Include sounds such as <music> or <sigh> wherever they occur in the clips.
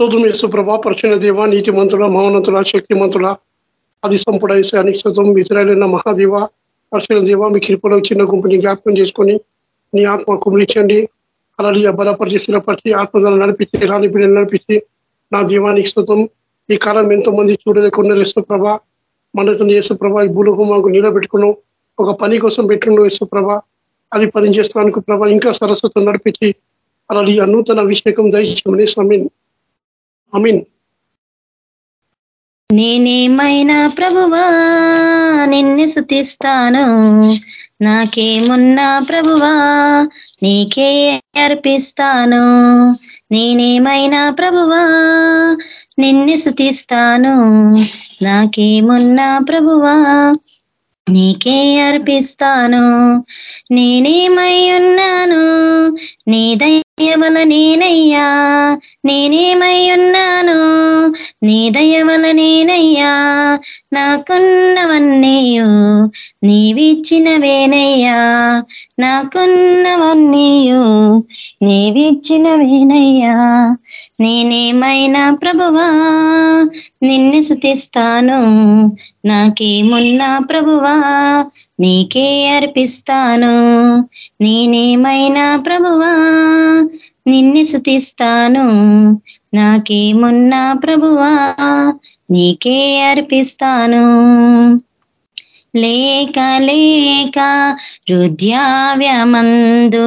స్తోత్రం యేసు పరిచిన దేవ నీతి మంతుల మౌనంతుల శక్తి మంతుల అది సంపుడ వేసానికి శతం మహాదేవ పరిచిన దేవ మీ కృపలో చిన్న గుంపుని జ్ఞాపకం చేసుకొని నీ ఆత్మ కుమరించండి అలాగే బలపరిచి స్థిరపరిచి ఆత్మదాలు నడిపించి రాని బిడ్డలు నడిపించి నా దీవానికి స్థుతం ఈ కాలం ఎంతో మంది చూడలేకుండా యేసుప్రభ మన యేసుప్రభ ఈ భూలోకం మాకు నిలబెట్టుకున్నాం ఒక పని కోసం పెట్టుకున్నాం యేసుప్రభ అది పని చేస్తానికి ప్రభ ఇంకా సరస్వతం నడిపించి అలాగే నూతన అభిషేకం దయచేయమని సమీన్ అమీన్ నేనేమైనా ప్రభువా నిన్ను సుతిస్తాను నాకేమున్నా ప్రభువా నీకే అర్పిస్తాను. నేనేమైనా ప్రభువా నిన్ను సుతిస్తాను నాకేమున్నా ప్రభువా నీకే అర్పిస్తాను. నేనేమై ఉన్నాను నీదై దయవల నేనయ్యా నేనేమై ఉన్నాను నీ దయవల నేనయ్యా నాకున్నవన్నీయు నీవిచ్చినవేనయ్యా నాకున్నవన్నీయు నీవిచ్చినవేనయ్యా నేనేమైనా ప్రభువా? నిన్ను శుతిస్తాను నాకేమున్నా ప్రభువా? నీకే అర్పిస్తాను నేనేమైనా ప్రభువా? నిన్ను శుతిస్తాను నాకేమున్నా ప్రభువా? నీకే అర్పిస్తాను. లేక లేక హృద్యావ్యమందు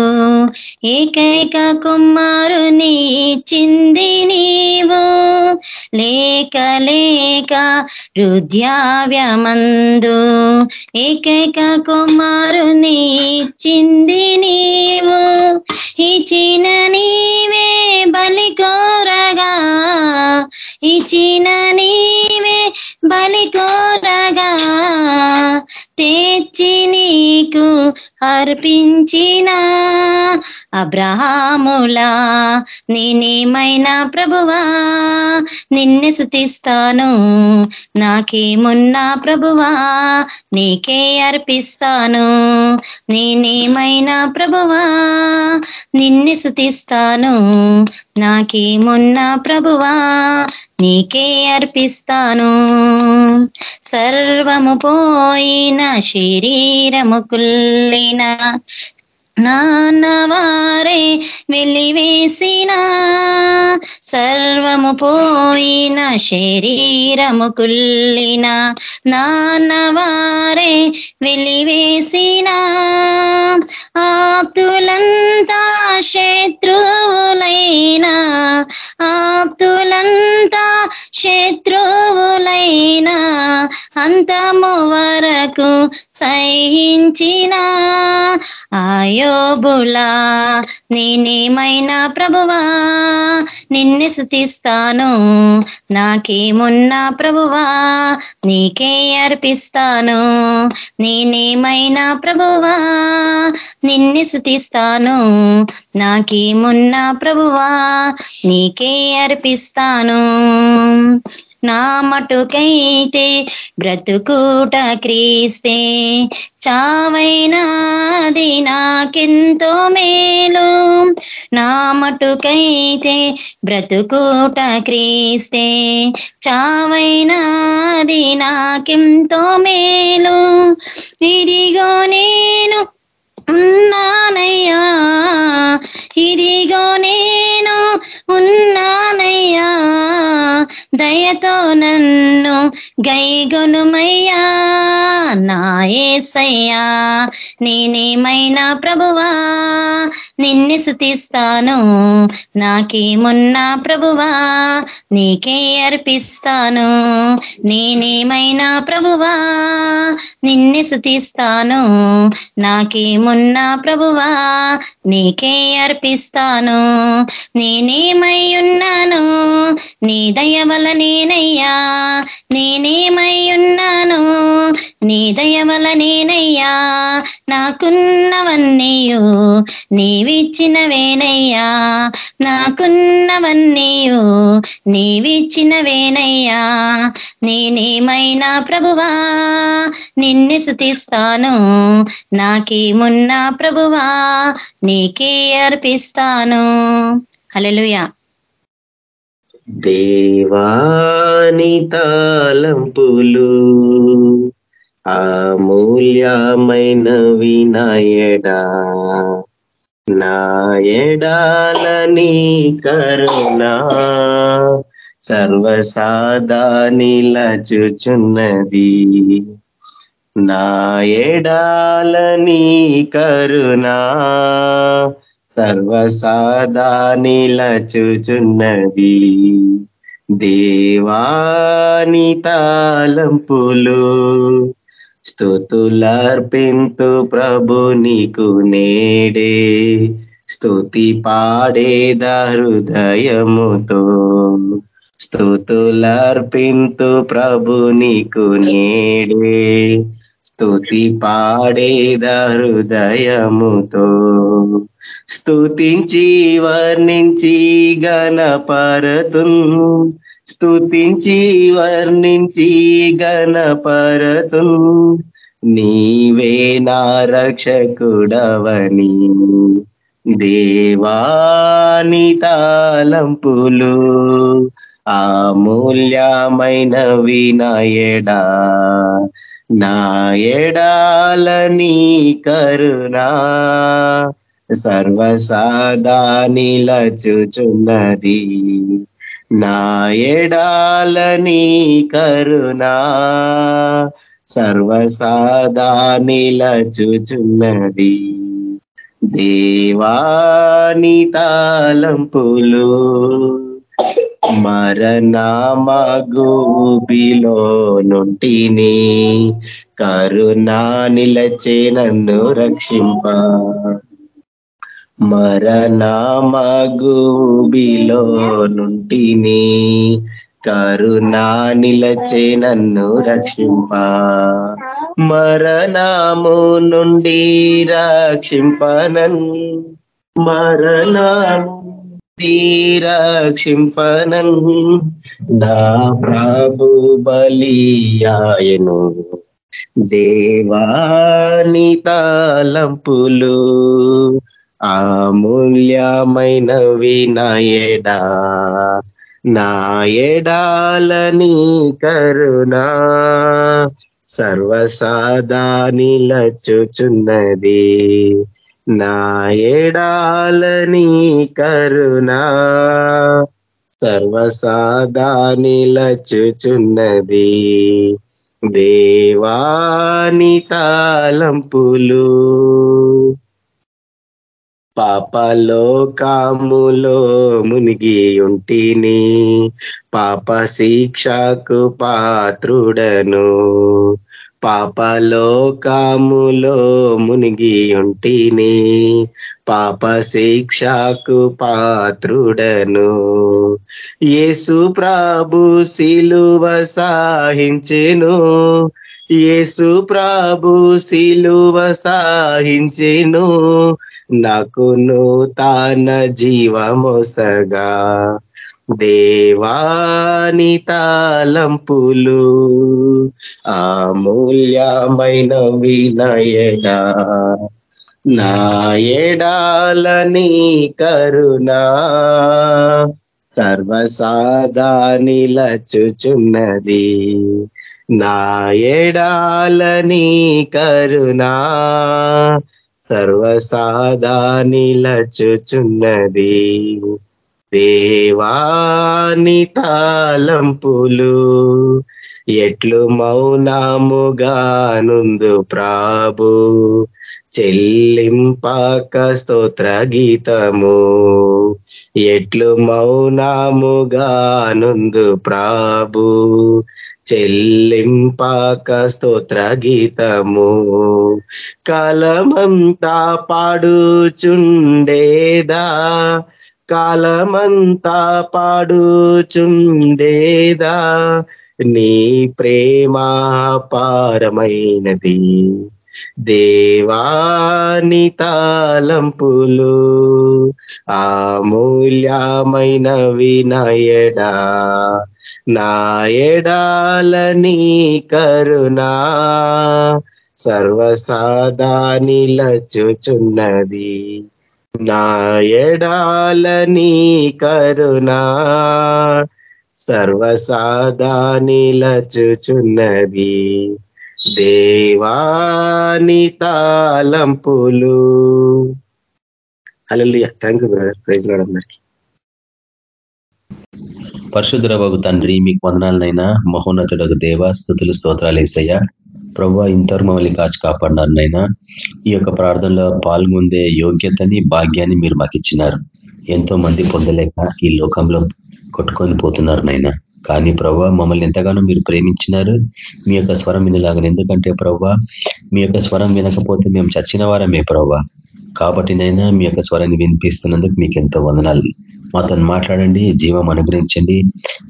ఏకైక కుమారుని చింది నీవు. లేక లేక హృద్యావ్యమందు ఏకైక కుమారుని చింది నీవు. ఇచిన నీవే బలి కోరగా ఇచిన నీవే బలి కోరగా తెచ్చి నీకు అర్పించిన అబ్రహాములా నేనేమైనా ప్రభువా? నిన్ను శుతిస్తాను నాకేమున్నా ప్రభువా? నీకే అర్పిస్తాను నేనేమైనా ప్రభువా? నిన్ను శుతిస్తాను నాకేమున్నా ప్రభువా? నీకే అర్పిస్తాను. సర్వము పోయిన శరీరము కుల్లిన నాన్నవారే వెలివేసిన. సర్వము పోయిన శరీరము కుల్లిన నాన్నవారే వెలివేసిన. ఆప్తులంతా శత్రువులైనా ఆప్తులంతా శత్రువులైనా అంతము వరకు సహించిన ఆయోబులా నేనేమైనా ప్రభువా? నిన్ను శుతిస్తాను నాకేమున్నా ప్రభువా? నీకే అర్పిస్తాను నేనేమైనా ప్రభువా? నిన్ను శుతిస్తాను నాకేమున్నా ప్రభువా? నీకే అర్పిస్తాను. నా మటుకైతే బ్రతుకూట క్రీస్తే. చావైనాది నాకెంతో మేలు. నా మటుకైతే బ్రతుకూట క్రీస్తే. చావైనాది నాకెంతో మేలు. ఇదిగో నేను ఉన్నానయ్యా. ఇదిగో నేను ఉన్నానయ్యా. దయతో నన్ను గైగొనుమయ్యా నాయసయ్యా నేనేమైనా ప్రభువా? నిన్ను శుతిస్తాను నాకేమున్నా ప్రభువా? నీకే అర్పిస్తాను నేనేమైనా ప్రభువా? నిన్ను శుతిస్తాను నాకేమున్నా ప్రభువా? నీకే అర్పిస్తాను నేనేమై ఉన్నాను? నీ దయ వల నేనయ్యా నేనేమై ఉన్నాను నీ దయవల నేనయ్యా. నాకున్నవన్నీయు. నీవిచ్చినవేనయ్యా. నాకున్నవన్నీయు. నీవిచ్చినవేనయ్యా. నేనేమైనా ప్రభువా? నిన్ను శుతిస్తాను నాకేమున్నా ప్రభువా? నీకే అర్పిస్తాను. హలెలుయా దేవాని తాలంపులు అమూల్యమైన వినయడా నాయడాలని కరుణా సర్వసాదా నిలచుచున్నది నాయడాలని కరుణా సర్వసాదా నిలచుచున్నది దేవాని తాళంపులు స్థుతులర్పింతు ప్రభు నీకు నేడే. స్థుతి పాడేద హృదయముతో స్థుతులర్పింతు ప్రభు నీకు నేడే. స్థుతి పాడేద హృదయముతో స్థుతించి వర్ణించి గణపరతు స్థుతించి వర్ణించి గణపరతు నీవే నా రక్షకుడవని. దేవాని తాలంపులు అమూల్యమైన వినయడా. నా ఎడాలని కరుణా. సర్వసాదా నిలచుచున్నది నా ఎడాలని కరుణా సర్వసాదా నిలచుచున్నది దేవాని తాలంపులు మరణమగూబిలో నుంటిని కరుణా నిలచే నన్ను రక్షింప మరణమగుబిలో నుంటిని కరుణా నిలచే నన్ను రక్షింప. మరణము నుండి రక్షింపనన్. మరణము రక్షింపనన్. నా ప్రభు బలియాయను దేవాని తాలంపులు అమూల్యమైన వినయడా నాయడాలని కరుణా. సర్వసాదా నిలచుచున్నది నాయడాలని కరుణా. సర్వసాదా నిలచుచున్నది దేవాని తాలంపులు పాపలోకాములో మునిగి ఉంటిని పాప శిక్షకు పాత్రుడను. పాపలోకాములో మునిగి ఉంటిని పాప శిక్షకు పాత్రుడను. యేసు ప్రభు సిలువ సాహించెను. యేసు ప్రభు సిలువ సాహించెను. నాకు నూతన జీవమొసగా దేవాని తాలంపులు అమూల్యమైన వినయడా. నా ఎడాలని కరుణా సర్వసాదా నిలచుచున్నది నా ఎడాలని కరుణా సర్వసాదా నిలచుచున్నది దేవాని తాలంపులు ఎట్లు మౌనాముగానుందు ప్రాభు. చెల్లింపాక స్తోత్ర గీతము ఎట్లు మౌనాముగానుందు ప్రాభు. చెల్లింపాక స్తోత్ర గీతము. కాలమంతా పాడుచుండేదా? కాలమంతా పాడుచుండేదా? నీ ప్రేమ పారమైనది దేవాని తాలంపులు అమూల్యమైన వినయడా నాయడాలని కరుణా సర్వసాదా నిలచుచున్నది నా ఎడాలని కరుణా సర్వసాదా నిలచుచున్నది దేవాని తాలంపులు hello thank you brother praise lord అందరికీ. పరశుధరబాబు తండ్రి మీకు వందనాలనైనా. మహోన్నతుడకు దేవ స్థుతులు స్తోత్రాలు వేసయ్యా ప్రభు ఇంతవరకు మమ్మల్ని కాచి కాపాడినారనైనా. ఈ యొక్క ప్రార్థనలో పాల్గొందే యోగ్యతని భాగ్యాన్ని మీరు మాకు ఇచ్చినారు ఎంతో మంది పొందలేక ఈ లోకంలో కొట్టుకొని పోతున్నారు నైనా కానీ ప్రభా మమ్మల్ని ఎంతగానో మీరు ప్రేమించినారు. మీ యొక్క స్వరం వినలాగను. ఎందుకంటే ప్రభా మీ యొక్క స్వరం వినకపోతే మేము చచ్చిన వారమే ప్రభా కాబట్టి నైనా మీ యొక్క స్వరాన్ని వినిపిస్తున్నందుకు మీకు ఎంతో వందనాలు. మాతో మాట్లాడండి జీవం అనుగ్రహించండి.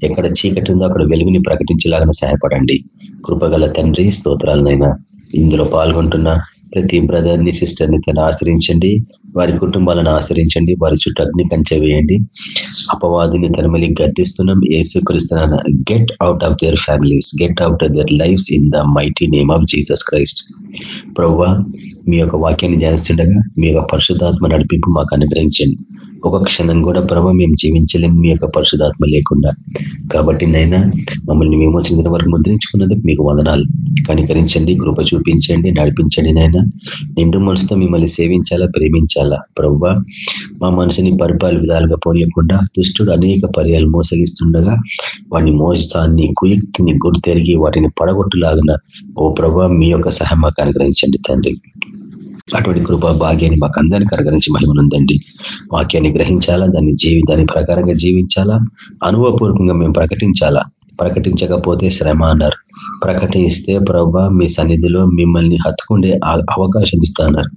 ఎక్కడ చీకటి ఉందో అక్కడ వెలుగుని ప్రకటించేలాగా సహాయపడండి. కృపగల తండ్రి స్తోత్రాలనైనా ఇందులో పాల్గొంటున్న ప్రతి బ్రదర్ని సిస్టర్ని తను ఆశ్రయించండి. వారి కుటుంబాలను ఆశ్రయించండి. వారి చుట్టూ అగ్ని కంచె వేయండి. అపవాదిని తనమలి గద్దిస్తున్నాం. ఏసుకరిస్తున్నాను get out of their families get out of their lives in the mighty name of Jesus Christ ప్రవ్వా మీ యొక్క వాక్యాన్ని ధ్యానిస్తుండగా మీ యొక్క పరిశుద్ధాత్మ నడిపింపు మాకు అనుగ్రహించండి. ఒక క్షణం కూడా ప్రభావ మేము జీవించలేం మీ యొక్క పరిశుధాత్మ లేకుండా. కాబట్టి నైనా మమ్మల్ని విమోచించిన వరకు ముద్రించుకున్నందుకు మీకు వదనాలు. కనికరించండి కృప చూపించండి నడిపించండి నైనా నిండు మనసుతో మిమ్మల్ని సేవించాలా ప్రేమించాలా? ప్రవ్వ మా మనసుని పరిపాల విధాలుగా పోనీయకుండా దుష్టుడు అనేక పర్యాలు మోసగిస్తుండగా వాడిని మోసాన్ని కుయుక్తిని గుర్తెరిగి వాటిని పడగొట్టులాగిన ఓ ప్రభ మీ యొక్క సహాయం మాకు అనుగ్రహించండి తండ్రి. అటువంటి కృపా భాగ్యాన్ని మాకు అందరికీ అనుగ్రహించి మహిమనుందండి వాక్యాన్ని గ్రహించాలా? దాన్ని జీవి దాని ప్రకారంగా జీవించాలా? అనుభవపూర్వకంగా మేము ప్రకటించాలా? ప్రకటించకపోతే శ్రమ అన్నారు. ప్రకటిస్తే ప్రభా మీ సన్నిధిలో మిమ్మల్ని హత్తుకుండే అవకాశం ఇస్తున్నారు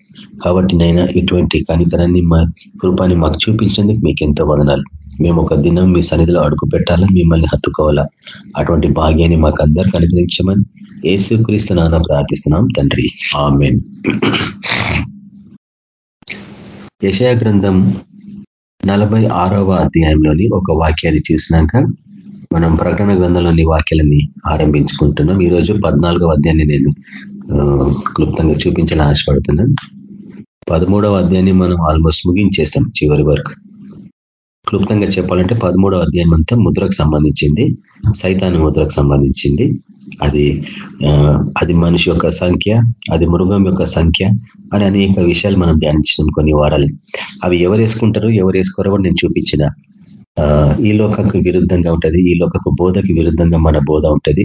కాబట్టి నైనా ఇటువంటి కనికరాన్ని మా కృపాన్ని మాకు చూపించేందుకు మీకు ఎంతో వదనాలు. మేము ఒక దినం మీ సన్నిధిలో అడుగు పెట్టాలా మిమ్మల్ని హత్తుకోవాలా? అటువంటి భాగ్యాన్ని మాకు అందరికి అనుగ్రహించమని ఏసుక్రీస్తు నాన్న ప్రార్థిస్తున్నాం తండ్రి. ఆమెన్. యశయ గ్రంథం నలభై ఆరవ అధ్యాయంలోని ఒక వాక్యాన్ని చూసినాక మనం ప్రకటన గ్రంథంలోని వాక్యాలని ఆరంభించుకుంటున్నాం. ఈరోజు పద్నాలుగవ అధ్యాయాన్ని నేను క్లుప్తంగా చూపించాలని ఆశపడుతున్నాను. పదమూడవ అధ్యాయాన్ని మనం ఆల్మోస్ట్ ముగించేస్తాం చివరి వరకు. క్లుప్తంగా చెప్పాలంటే పదమూడవ అధ్యాయం అంతా ముద్రకు సంబంధించింది. సైతాన్ని ముద్రకు సంబంధించింది. అది అది మనిషి యొక్క సంఖ్య అది మృగం యొక్క సంఖ్య అని అనేక విషయాలు మనం ధ్యానించినాం కొన్ని వారాలు. అవి ఎవరు వేసుకుంటారు ఎవరు వేసుకోరో కూడా నేను చూపించిన ఈ లోకకు విరుద్ధంగా ఉంటది ఈ లోకపు బోధకి విరుద్ధంగా మన బోధ ఉంటది.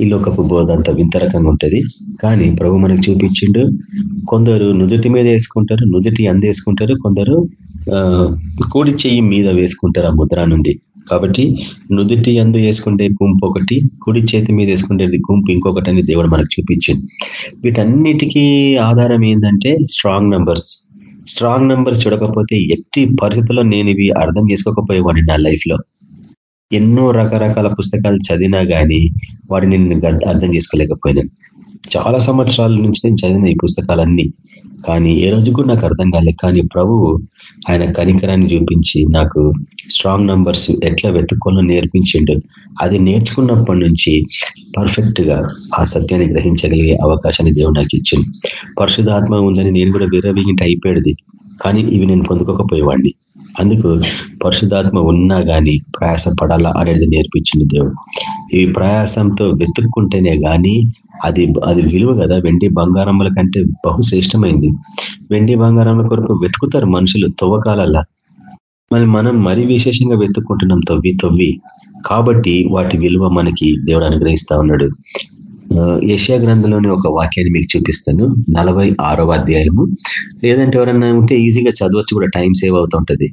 ఈ లోకపు బోధ అంత వింత రకంగా ఉంటది. కానీ ప్రభు మనకు చూపించిండు కొందరు నుదుటి మీద వేసుకుంటారు నుదుటి అందేసుకుంటారు కొందరు కూడి చెయ్యి మీద వేసుకుంటారు ఆ ముద్రానుంది కాబట్టి నుదుటి అందు వేసుకుంటే గుంపు ఒకటి కుడి చేతి మీద వేసుకుంటేది గుంపు ఇంకొకటి అని దేవుడు మనకు చూపించింది వీటన్నిటికీ ఆధారం ఏంటంటే స్ట్రాంగ్ నంబర్స్ స్ట్రాంగ్ నెంబర్ చూడకపోతే ఎట్టి పరిస్థితుల్లో నేను ఇవి అర్థం చేసుకోకపోయేవాడిని నా లైఫ్లో. ఎన్నో రకరకాల పుస్తకాలు చదివినా కానీ వాడిని నేను అర్థం చేసుకోలేకపోయినాను చాలా సంవత్సరాల నుంచి నేను చదివిన ఈ పుస్తకాలన్నీ. కానీ ఏ రోజు కూడా నాకు అర్థం కాలేదు. కానీ ప్రభువు ఆయన కనికరాన్ని చూపించి నాకు స్ట్రాంగ్ నంబర్స్ ఎట్లా వెతుక్కోవాలో నేర్పించిండు. అది నేర్చుకున్నప్పటి నుంచి పర్ఫెక్ట్గా ఆ సత్యాన్ని గ్రహించగలిగే అవకాశాన్ని దేవుడు నాకు ఇచ్చింది పరిశుధాత్మ ఉందని నేను కూడా విరవీగింటి అయిపోయేది. కానీ ఇవి నేను పొందుకోకపోయేవాడిని. అందుకు పరిశుధాత్మ ఉన్నా కానీ ప్రయాస పడాలా అనేది నేర్పించింది దేవుడు. ఈ ప్రయాసంతో వెతుక్కుంటేనే కానీ అది అది విలువ కదా. వెండి బంగారముల కంటే బహుశ్రేష్టమైంది. వెండి బంగారముల కొరకు వెతుకుతారు మనుషులు తవ్వకాలల్లా. మరి మనం మరీ విశేషంగా వెతుక్కుంటున్నాం తవ్వి తవ్వి. కాబట్టి వాటి విలువ మనకి దేవుడు అనుగ్రహిస్తా ఉన్నాడు. యశా గ్రంథంలోని ఒక వాక్యాన్ని మీకు చూపిస్తాను. నలభై అధ్యాయము. లేదంటే ఎవరన్నా ఉంటే ఈజీగా చదవచ్చు కూడా టైం సేవ్ అవుతుంటది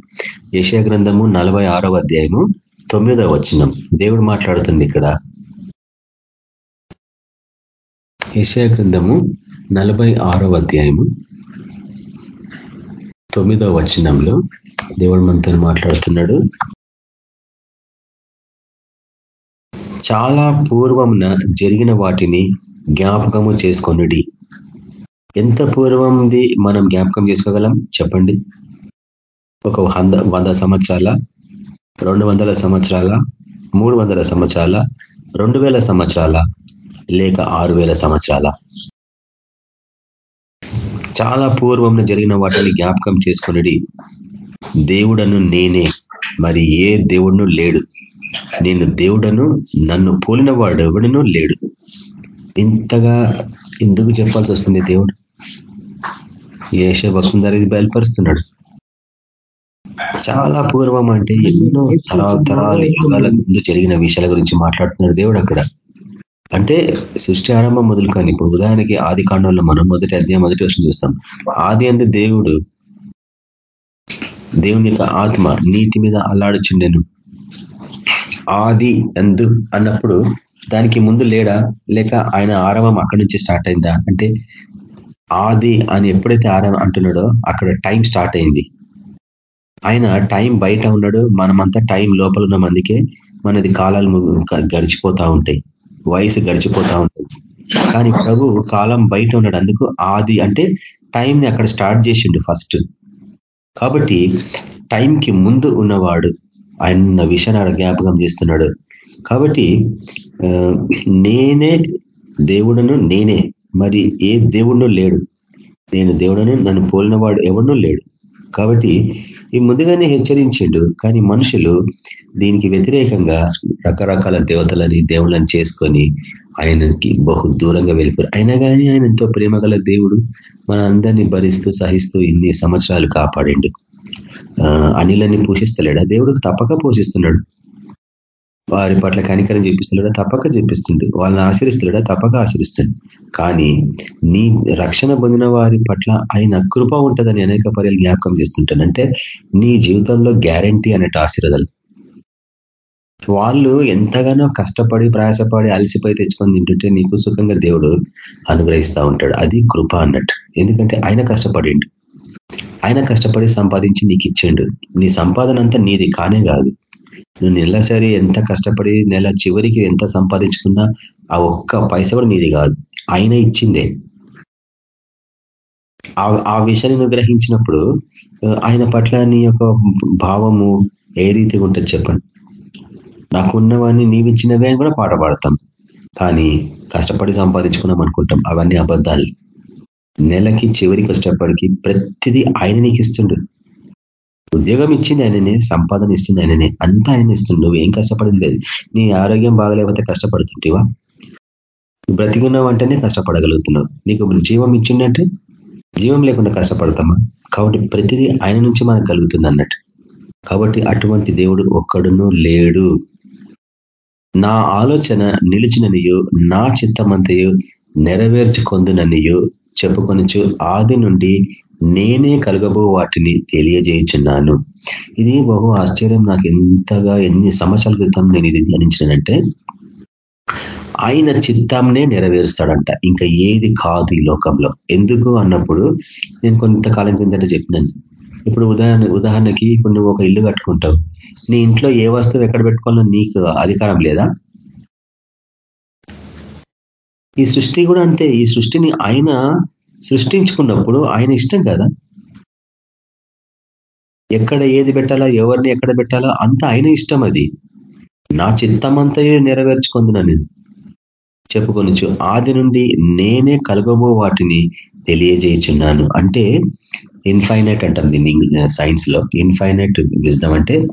యశా గ్రంథము నలభై అధ్యాయము తొమ్మిదవ వచనం. దేవుడు మాట్లాడుతుంది ఇక్కడ. యశా గ్రంథము నలభై అధ్యాయము తొమ్మిదవ వచనంలో దేవుడు మనతో మాట్లాడుతున్నాడు. చాలా పూర్వమున జరిగిన వాటిని జ్ఞాపకము చేసుకొనుడి. ఎంత పూర్వంది మనం జ్ఞాపకం చేసుకోగలం? చెప్పండి. ఒక వంద వంద సంవత్సరాల రెండు వందల సంవత్సరాల మూడు వందల సంవత్సరాల రెండు వేల సంవత్సరాల లేక ఆరు వేల సంవత్సరాల. చాలా పూర్వం జరిగిన వాటిని జ్ఞాపకం చేసుకుని దేవుడను నేనే మరి ఏ దేవుడును లేడు. నేను దేవుడను నన్ను పోలిన వాడు ఎవడనూ లేడు. ఇంతగా ఎందుకు చెప్పాల్సి వస్తుంది దేవుడు? ఏష భక్తుల ద్వారా బయలుపరుస్తున్నాడు. చాలా పూర్వం అంటే ఎన్నో తరాల యుగాల ముందు జరిగిన విషయాల గురించి మాట్లాడుతున్నాడు దేవుడు అక్కడ. అంటే సృష్టి ఆరంభం మొదలుకొని ఇప్పుడు ఉదాహరణకి ఆది కాండంలో మనం మొదటి అధ్యాయం మొదటి వచ్చిన చూస్తాం. ఆది అందు దేవుడు దేవుని యొక్క ఆత్మ నీటి మీద అల్లాడుచుండెను. ఆది ఎందు అన్నప్పుడు దానికి ముందు లేడా? లేక ఆయన ఆరంభం అక్కడి నుంచి స్టార్ట్ అయిందా? అంటే ఆది అని ఎప్పుడైతే ఆరంభం అంటున్నాడో అక్కడ టైం స్టార్ట్ అయింది. ఆయన టైం బయట ఉన్నాడు. మనమంతా టైం లోపల ఉన్న. మందికే మనది కాలాలు గడిచిపోతా ఉంటాయి. వయసు గడిచిపోతా ఉంటుంది కానీ ప్రభు కాలం బయట ఉన్నాడు. అందుకు ఆది అంటే టైంని అక్కడ స్టార్ట్ చేసిండు ఫస్ట్. కాబట్టి టైంకి ముందు ఉన్నవాడు ఆయన విషయాన్ని ఆడ జ్ఞాపకం చేస్తున్నాడు. కాబట్టి నేనే దేవుడను నేనే. మరి ఏ దేవుడు లేడు. నేను దేవుడను నన్ను పోలినవాడు ఎవడనూ లేడు. కాబట్టి ఈ ముందుగానే హెచ్చరించిండు. కానీ మనుషులు దీనికి వ్యతిరేకంగా రకరకాల దేవతలని దేవుళ్ళని చేసుకొని ఆయనకి బహు దూరంగా వెళ్ళిపోయారు. అయినా కానీ ఆయన ఎంతో ప్రేమ దేవుడు. మన అందరినీ భరిస్తూ సహిస్తూ ఇన్ని సంవత్సరాలు కాపాడిండు. అనిలని పోషిస్తలేడా? దేవుడు తప్పక పోషిస్తున్నాడు. వారి పట్ల కనికరం చూపిస్తున్నాడా తప్పక చూపిస్తుండు. వాళ్ళని ఆశ్రయిస్తున్నాడా తప్పక ఆశ్రయిస్తుండు. కానీ నీ రక్షణ పొందిన వారి పట్ల ఆయన కృప ఉంటుందని అనేక పర్యాలు జ్ఞాపకం చేస్తుంటాను అంటే నీ జీవితంలో గ్యారంటీ అనేట ఆశీర్వదాలు. వాళ్ళు ఎంతగానో కష్టపడి ప్రయాసపడి అలసిపోయి తెచ్చుకొని తింటుంటే నీకు సుఖంగా దేవుడు అనుగ్రహిస్తూ ఉంటాడు. అది కృప అన్నట్టు. ఎందుకంటే ఆయన కష్టపడిండు. ఆయన కష్టపడి సంపాదించి నీకు ఇచ్చిండు. నీ సంపాదన అంతా నీది కానే కాదు. నువ్వు నెలసరి ఎంత కష్టపడి నెల చివరికి ఎంత సంపాదించుకున్నా ఆ ఒక్క పైస కూడా నీది కాదు. ఆయన ఇచ్చిందే. ఆ విషయాన్ని నువ్వు గ్రహించినప్పుడు ఆయన పట్ల నీ యొక్క భావము ఏ రీతిగా ఉంటుంది చెప్పండి. నాకున్నవన్నీ నీవిచ్చినవే అని కూడా పాట పాడతాం. కానీ కష్టపడి సంపాదించుకున్నాం అనుకుంటాం. అవన్నీ అబద్ధాలు. నెలకి చివరికి వచ్చేటప్పటికి ప్రతిదీ ఆయన నీకు ఇస్తుండు. ఉద్యోగం ఇచ్చింది ఆయననే సంపాదన ఇస్తుంది ఆయననే. అంతా ఆయన ఇస్తుండు. ఏం కష్టపడేది లేదు. నీ ఆరోగ్యం బాగలేకపోతే కష్టపడుతుంటేవా? బ్రతికున్నావు అంటేనే కష్టపడగలుగుతున్నావు. నీకు జీవం ఇచ్చిందంటే జీవం లేకుండా కష్టపడతామా? కాబట్టి ప్రతిదీ ఆయన నుంచి మనకు కలుగుతుంది అన్నట్టు. కాబట్టి అటువంటి దేవుడు ఒక్కడును లేడు. నా ఆలోచన నిలిచిననియో నా చిత్తమంతయో నెరవేర్చుకొందుననియు చెప్పుకొనిచు ఆది నుండి నేనే కలగబో వాటిని తెలియజేయుచున్నాను. ఇది బహు ఆశ్చర్యం. నాకు ఎంతగా ఎన్ని సంవత్సరాల క్రితం నేను ఇది ధ్యానించినంటే ఆయన చిత్తంనే నెరవేరుస్తాడంట. ఇంకా ఏది కాదు ఈ లోకంలో. ఎందుకు అన్నప్పుడు నేను కొంతకాలం కిందట చెప్పినాను. ఇప్పుడు ఉదాహరణ ఉదాహరణకి ఇప్పుడు నువ్వు ఒక ఇల్లు కట్టుకుంటావు. నీ ఇంట్లో ఏ వస్తువు ఎక్కడ పెట్టుకోవాలో నీకు అధికారం లేదా? ఈ సృష్టి కూడా అంతే. ఈ సృష్టిని ఆయన సృష్టించుకున్నప్పుడు ఆయన ఇష్టం కదా? ఎక్కడ ఏది పెట్టాలా ఎవరిని ఎక్కడ పెట్టాలా అంత ఆయన ఇష్టం అది. నా చిత్తమంతయే నెరవేర్చుకుందున్నా నేను? చెప్పుకొనొచ్చు ఆది నుండి నేనే కలగబో వాటిని తెలియజేయుచున్నాను. అంటే ఇన్ఫైనైట్ అంటాం దీన్ని సైన్స్లో. ఇన్ఫైనైట్ విజ్ఞం అంటే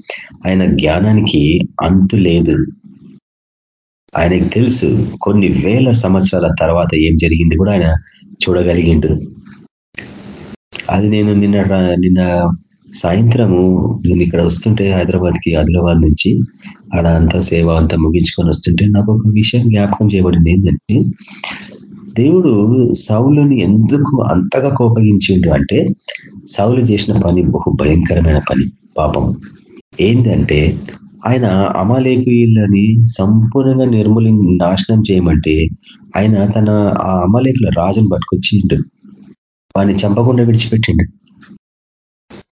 ఆయన జ్ఞానానికి అంతు లేదు. ఆయనకి తెలుసు కొన్ని వేల సంవత్సరాల తర్వాత ఏం జరిగింది కూడా ఆయన చూడగలిగిండు. అది నేను నిన్న నిన్న సాయంత్రము నేను ఇక్కడ వస్తుంటే హైదరాబాద్కి ఆదిలాబాద్ నుంచి ఆడ అంతా సేవ అంతా ముగించుకొని వస్తుంటే నాకు ఒక విషయం జ్ఞాపకం చేయబడింది. ఏంటంటే దేవుడు సౌలుని ఎందుకు అంతగా కోపగించిండు అంటే సౌలు చేసిన పని బహు భయంకరమైన పని పాపం. ఏంటంటే ఆయన అమలేకులని సంపూర్ణంగా నిర్మూలి నాశనం చేయమంటే ఆయన తన ఆ అమలేకుల రాజును పట్టుకొచ్చిండు. వాడిని చంపకుండా విడిచిపెట్టిండు.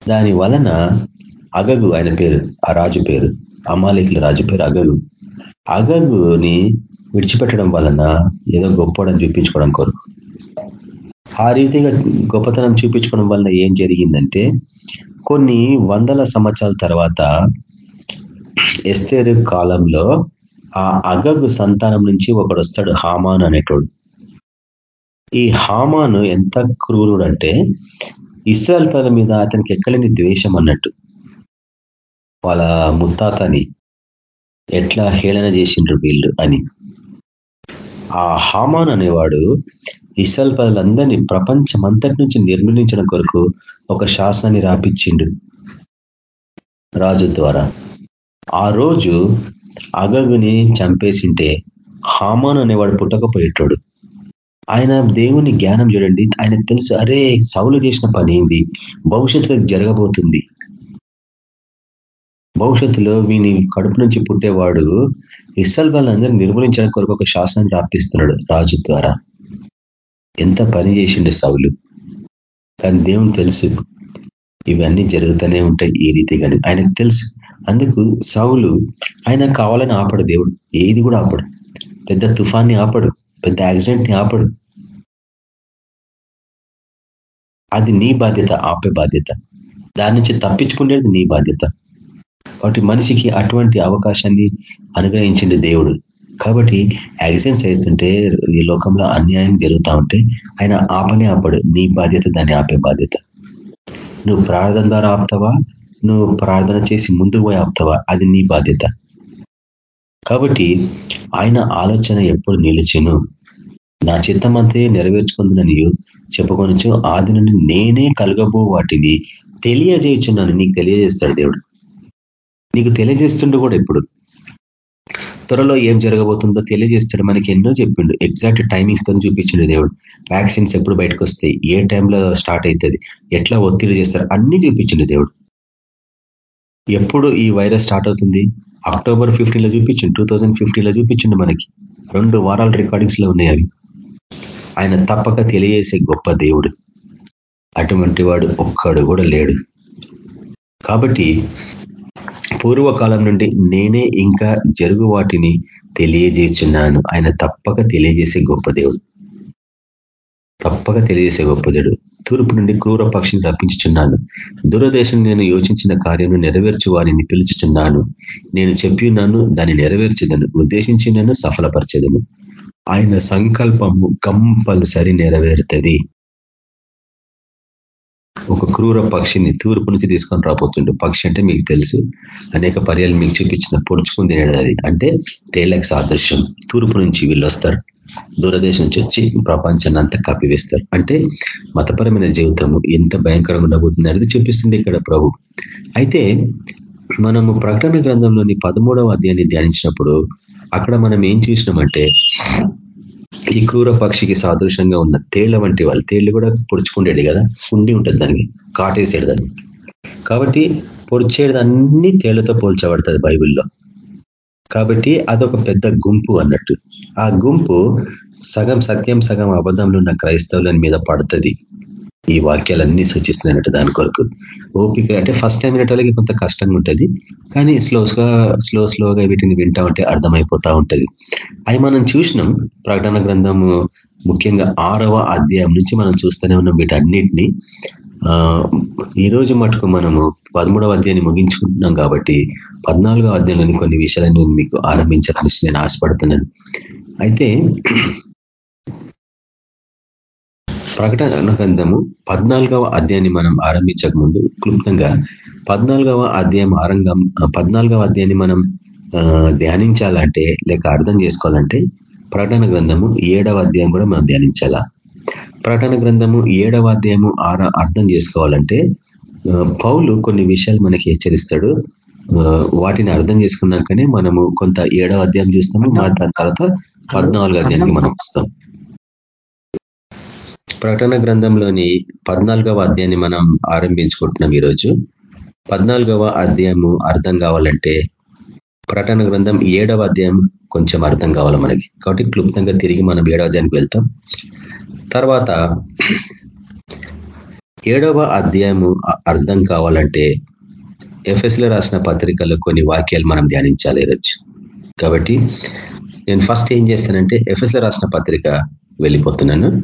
దాని వలన అగగు ఆయన పేరు ఆ రాజు పేరు అమాలేకుల రాజు పేరు అగగు. అగగుని విడిచిపెట్టడం వలన ఏదో గొప్పడని చూపించుకోవడం కొరకు. ఆ రీతిగా గొప్పతనం చూపించుకోవడం వలన ఏం జరిగిందంటే కొన్ని వందల సంవత్సరాల తర్వాత ఎస్తేరు కాలంలో ఆ అగగు సంతానం నుంచి ఒకడు వస్తాడు హామాన్ అనేటోడు. ఈ హామాను ఎంత క్రూరుడు అంటే ఇస్రాయల్ పద మీద అతనికి ఎక్కలేని ద్వేషం అన్నట్టు. వాళ్ళ ముత్తాతని ఎట్లా హేళన చేసిండ్రు వీళ్ళు అని. ఆ హామాన్ అనేవాడు ఇస్రాయల్ పదలందరినీ ప్రపంచమంతటి నుంచి నిర్మూలించడం కొరకు ఒక శాసనాన్ని రాపించిండు రాజు ద్వారా. ఆ రోజు అగగుని చంపేసింటే హామాన్ అనేవాడు పుట్టకపోయేటోడు. ఆయన దేవుని జ్ఞానం చూడండి ఆయన తెలుసు అరే సౌలు చేసిన పని ఏంది? భవిష్యత్తులో జరగబోతుంది. భవిష్యత్తులో వీని కడుపు నుంచి పుట్టేవాడు ఇస్సల్ వాళ్ళందరూ నిర్మూలించడం కొరకు ఒక శాసనాన్ని రాపిస్తున్నాడు రాజు ద్వారా. ఎంత పని చేసిండు సౌలు. కానీ దేవుని తెలుసు ఇవన్నీ జరుగుతూనే ఉంటాయి ఈ రీతిగాని. ఆయనకు తెలుసు. అందుకు సౌలు ఆయన కావాలని ఆపడు దేవుడు. ఏది కూడా ఆపడు. పెద్ద తుఫాన్ని ఆపడు. పెద్ద యాక్సిడెంట్ని ఆపడు. అది నీ బాధ్యత ఆపే బాధ్యత. దాని నుంచి తప్పించుకునేది నీ బాధ్యత. కాబట్టి మనిషికి అటువంటి అవకాశాన్ని అనుగ్రహించింది దేవుడు. కాబట్టి యాక్సిడెంట్స్ అవుతుంటే ఈ లోకంలో అన్యాయం జరుగుతూ ఉంటే ఆయన ఆపనే ఆపడు. నీ బాధ్యత దాన్ని ఆపే బాధ్యత. నువ్వు ప్రార్థన ద్వారా ఆపుతావా? నువ్వు ప్రార్థన చేసి ముందుకు పోయి ఆపుతావా? అది నీ బాధ్యత. కాబట్టి ఆయన ఆలోచన ఎప్పుడు నిలిచిను. నా చిత్తమంతే నెరవేర్చుకుందని చెప్పుకొనొచ్చు ఆది నుండి నేనే కలగబో వాటిని తెలియజేయుచున్నాను. నీకు తెలియజేస్తాడు దేవుడు. నీకు తెలియజేస్తుండు కూడా ఇప్పుడు త్వరలో ఏం జరగబోతుందో తెలియజేస్తాడు మనకి ఎన్నో చెప్పిండు. ఎగ్జాక్ట్ టైమింగ్స్తో చూపించిండు దేవుడు. వ్యాక్సిన్స్ ఎప్పుడు బయటకు వస్తాయి ఏ టైంలో స్టార్ట్ అవుతుంది ఎట్లా ఒత్తిడి చేస్తారు? అన్ని చూపించిండు దేవుడు. ఎప్పుడు ఈ వైరస్ స్టార్ట్ అవుతుంది? అక్టోబర్ ఫిఫ్టీన్లో చూపించిండు. టూ థౌజండ్ ఫిఫ్టీన్లో చూపించిండు మనకి. రెండు వారాల రికార్డింగ్స్లో ఉన్నాయి అవి. ఆయన తప్పక తెలియజేసే గొప్ప దేవుడు. అటువంటి వాడు ఒక్కడు కూడా లేడు. కాబట్టి పూర్వకాలం నుండి నేనే ఇంకా జరుగు వాటిని తెలియజేస్తున్నాను ఆయన తప్పక తెలియజేసే గొప్ప దేవుడు. తప్పక తెలియజేసే గొప్ప దేవుడు. తూర్పు నుండి క్రూర పక్షిని రప్పించుచున్నాను. దురదేశం నేను యోచించిన కార్యము నెరవేర్చు వారిని పిలుచుచున్నాను. నేను చెప్పి ఉన్నాను దాన్ని నెరవేర్చేదను. ఉద్దేశించి నన్ను సఫలపరచేదను. ఆయన సంకల్పము కంపల్సరి నెరవేరుతుంది. ఒక క్రూర పక్షిని తూర్పు నుంచి తీసుకొని రాబోతుండు. పక్షి అంటే మీకు తెలుసు. అనేక పర్యాలు మీకు చూపించిన పొడుచుకుని తినేది అది. అంటే తేలక సాదృశ్యం. తూర్పు నుంచి వీళ్ళు వస్తారు. దూరదేశం నుంచి వచ్చి ప్రపంచాన్ని అంతా కప్పివేస్తారు. అంటే మతపరమైన జీవితము ఎంత భయంకరంగా ఉండబోతుంది అనేది చూపిస్తుంది ఇక్కడ ప్రభు. అయితే మనము ప్రకటన గ్రంథంలోని పదమూడవ అధ్యాయాన్ని ధ్యానించినప్పుడు అక్కడ మనం ఏం చూసినామంటే ఈ క్రూర పక్షికి సాదృశ్యంగా ఉన్న తేళ్ళ వంటి వాళ్ళు తేళ్ళు కూడా పొడుచుకుండేది కదా ఉండి ఉంటుంది దానికి కాటేసేడు దాన్ని. కాబట్టి పొడిచేది అన్ని తేళ్ళతో పోల్చబడుతుంది బైబిల్లో. కాబట్టి అదొక పెద్ద గుంపు అన్నట్టు. ఆ గుంపు సగం సత్యం సగం అబద్ధంలో ఉన్న క్రైస్తవులని మీద పడుతుంది. ఈ వాక్యాలన్నీ సూచిస్తున్నట్టు దాని కొరకు ఓపిక అంటే ఫస్ట్ టైం వినటాలకి కొంత కష్టంగా ఉంటుంది. కానీ స్లోగా స్లో స్లోగా వీటిని వింటా ఉంటే అర్థమైపోతా ఉంటుంది. అవి మనం చూసినాం. ప్రకటన గ్రంథము ముఖ్యంగా ఆరవ అధ్యాయం నుంచి మనం చూస్తూనే ఉన్నాం వీటన్నిటిని. ఈ రోజు మటుకు మనము పదమూడవ అధ్యాయాన్ని ముగించుకుంటున్నాం కాబట్టి పద్నాలుగో అధ్యాయంలోని కొన్ని విషయాలను మీకు ఆరంభించాలని నేను ఆశపడుతున్నాను. అయితే ప్రకటన గ్రంథము పద్నాలుగవ అధ్యాయాన్ని మనం ఆరంభించక ముందు క్లుప్తంగా పద్నాలుగవ అధ్యాయం ఆరంగం పద్నాలుగవ అధ్యాయాన్ని మనం ధ్యానించాలంటే లేక అర్థం చేసుకోవాలంటే ప్రకటన గ్రంథము ఏడవ అధ్యాయం కూడా మనం ధ్యానించాలా? ప్రకటన గ్రంథము ఏడవ అధ్యాయము ఆర అర్థం చేసుకోవాలంటే పౌలు కొన్ని విషయాలు మనకి హెచ్చరిస్తాడు. వాటిని అర్థం చేసుకున్నాకనే మనము కొంత ఏడవ అధ్యాయం చూస్తాము దాని తర్వాత పద్నాలుగు అధ్యాయానికి మనం వస్తాం. ప్రకటన గ్రంథంలోని పద్నాలుగవ అధ్యాయాన్ని మనం ఆరంభించుకుంటున్నాం ఈరోజు. పద్నాలుగవ అధ్యాయము అర్థం కావాలంటే ప్రకటన గ్రంథం ఏడవ అధ్యాయం కొంచెం అర్థం కావాలి మనకి. కాబట్టి క్లుప్తంగా తిరిగి మనం ఏడవ అధ్యాయానికి వెళ్తాం. తర్వాత ఏడవ అధ్యాయము అర్థం కావాలంటే ఎఫ్ఎస్లో రాసిన పత్రికలో కొన్ని వాక్యాలు మనం ధ్యానించాలి ఈరోజు. కాబట్టి నేను ఫస్ట్ ఏం చేస్తానంటే ఎఫ్ఎస్లో రాసిన పత్రిక వెళ్ళిపోతున్నాను.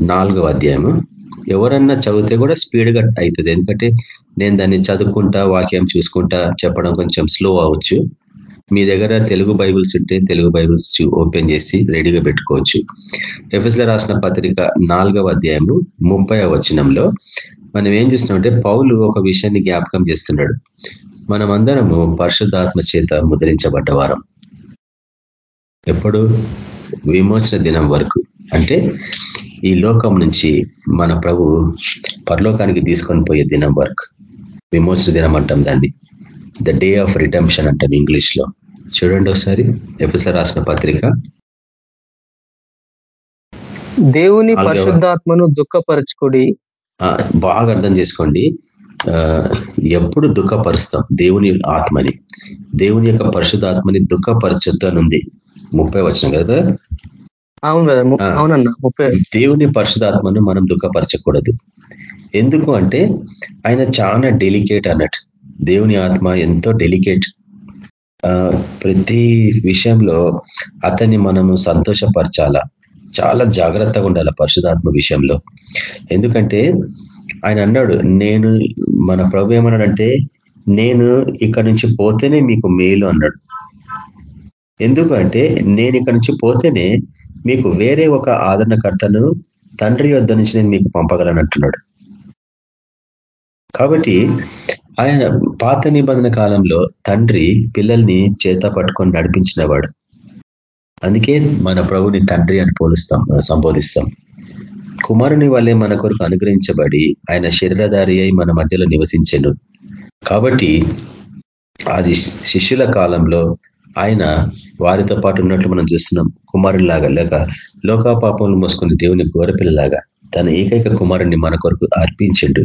నాలుగవ అధ్యాయము. ఎవరన్నా చదివితే కూడా స్పీడ్గా అవుతుంది ఎందుకంటే నేను దాన్ని చదువుకుంటా వాక్యం చూసుకుంటా చెప్పడం కొంచెం స్లో అవ్వచ్చు. మీ దగ్గర తెలుగు బైబుల్స్ ఉంటే తెలుగు బైబుల్స్ ఓపెన్ చేసి రెడీగా పెట్టుకోవచ్చు. ఎఫ్ఎస్లో రాసిన పత్రిక నాలుగవ అధ్యాయము ముంపై వచనంలో మనం ఏం చేస్తున్నామంటే పౌలు ఒక విషయాన్ని జ్ఞాపకం చేస్తున్నాడు. మనమందరము పరిశుద్ధాత్మ చేత ముద్రించబడ్డవారం ఎప్పుడు? విమోచన దినం వరకు. అంటే ఈ లోకం నుంచి మన ప్రభు పరలోకానికి తీసుకొని పోయే దినం వరకు విమోచన దినం అంటాం దాన్ని. ద డే ఆఫ్ రిడెంప్షన్ అంటాం ఇంగ్లీష్లో చూడండి ఒకసారి ఎఫ్ఎస్ఆర్ రాసిన పత్రిక. దేవుని పరిశుద్ధాత్మను దుఃఖపరచుకుడి. బాగా అర్థం చేసుకోండి. ఎప్పుడు దుఃఖపరుస్తాం? దేవుని ఆత్మని. దేవుని యొక్క పరిశుద్ధాత్మని దుఃఖపరచొద్దు అని ఉంది. ముప్పై వచ్చిన కదా. అవునన్నా దేవుని పరిశుధాత్మను మనం దుఃఖపరచకూడదు. ఎందుకు అంటే ఆయన చాలా డెలికేట్ అన్నట్టు. దేవుని ఆత్మ ఎంతో డెలికేట్ ఆ, ప్రతి విషయంలో అతన్ని మనము సంతోషపరచాలా? చాలా జాగ్రత్తగా ఉండాలి పరిశుధాత్మ విషయంలో? ఎందుకంటే ఆయన అన్నాడు నేను మన ప్రభు ఏమన్నాడంటే నేను ఇక్కడ నుంచి పోతేనే మీకు మేలు అన్నాడు. ఎందుకంటే నేను ఇక్కడ నుంచి పోతేనే మీకు వేరే ఒక ఆదరణకర్తను తండ్రి వద్ద నుంచి నేను మీకు పంపగలను అంటున్నాడు కాబట్టి ఆయన పాత నిబంధన కాలంలో తండ్రి పిల్లల్ని చేత పట్టుకొని నడిపించినవాడు. అందుకే మన ప్రభుని తండ్రి అని పోలుస్తాం సంబోధిస్తాం. కుమారుని వల్లే మన కొరకు అనుగ్రహించబడి ఆయన శరీరధారి అయి మన మధ్యలో నివసించను. కాబట్టి అది శిష్యుల కాలంలో ఆయన వారితో పాటు ఉన్నట్లు మనం చూస్తున్నాం. కుమారునిలాగా లేక లోకాపాపములు మోసుకుని దేవుని గోరపిల్లలాగా తన ఏకైక కుమారుణ్ణి మన కొరకు అర్పించిండు.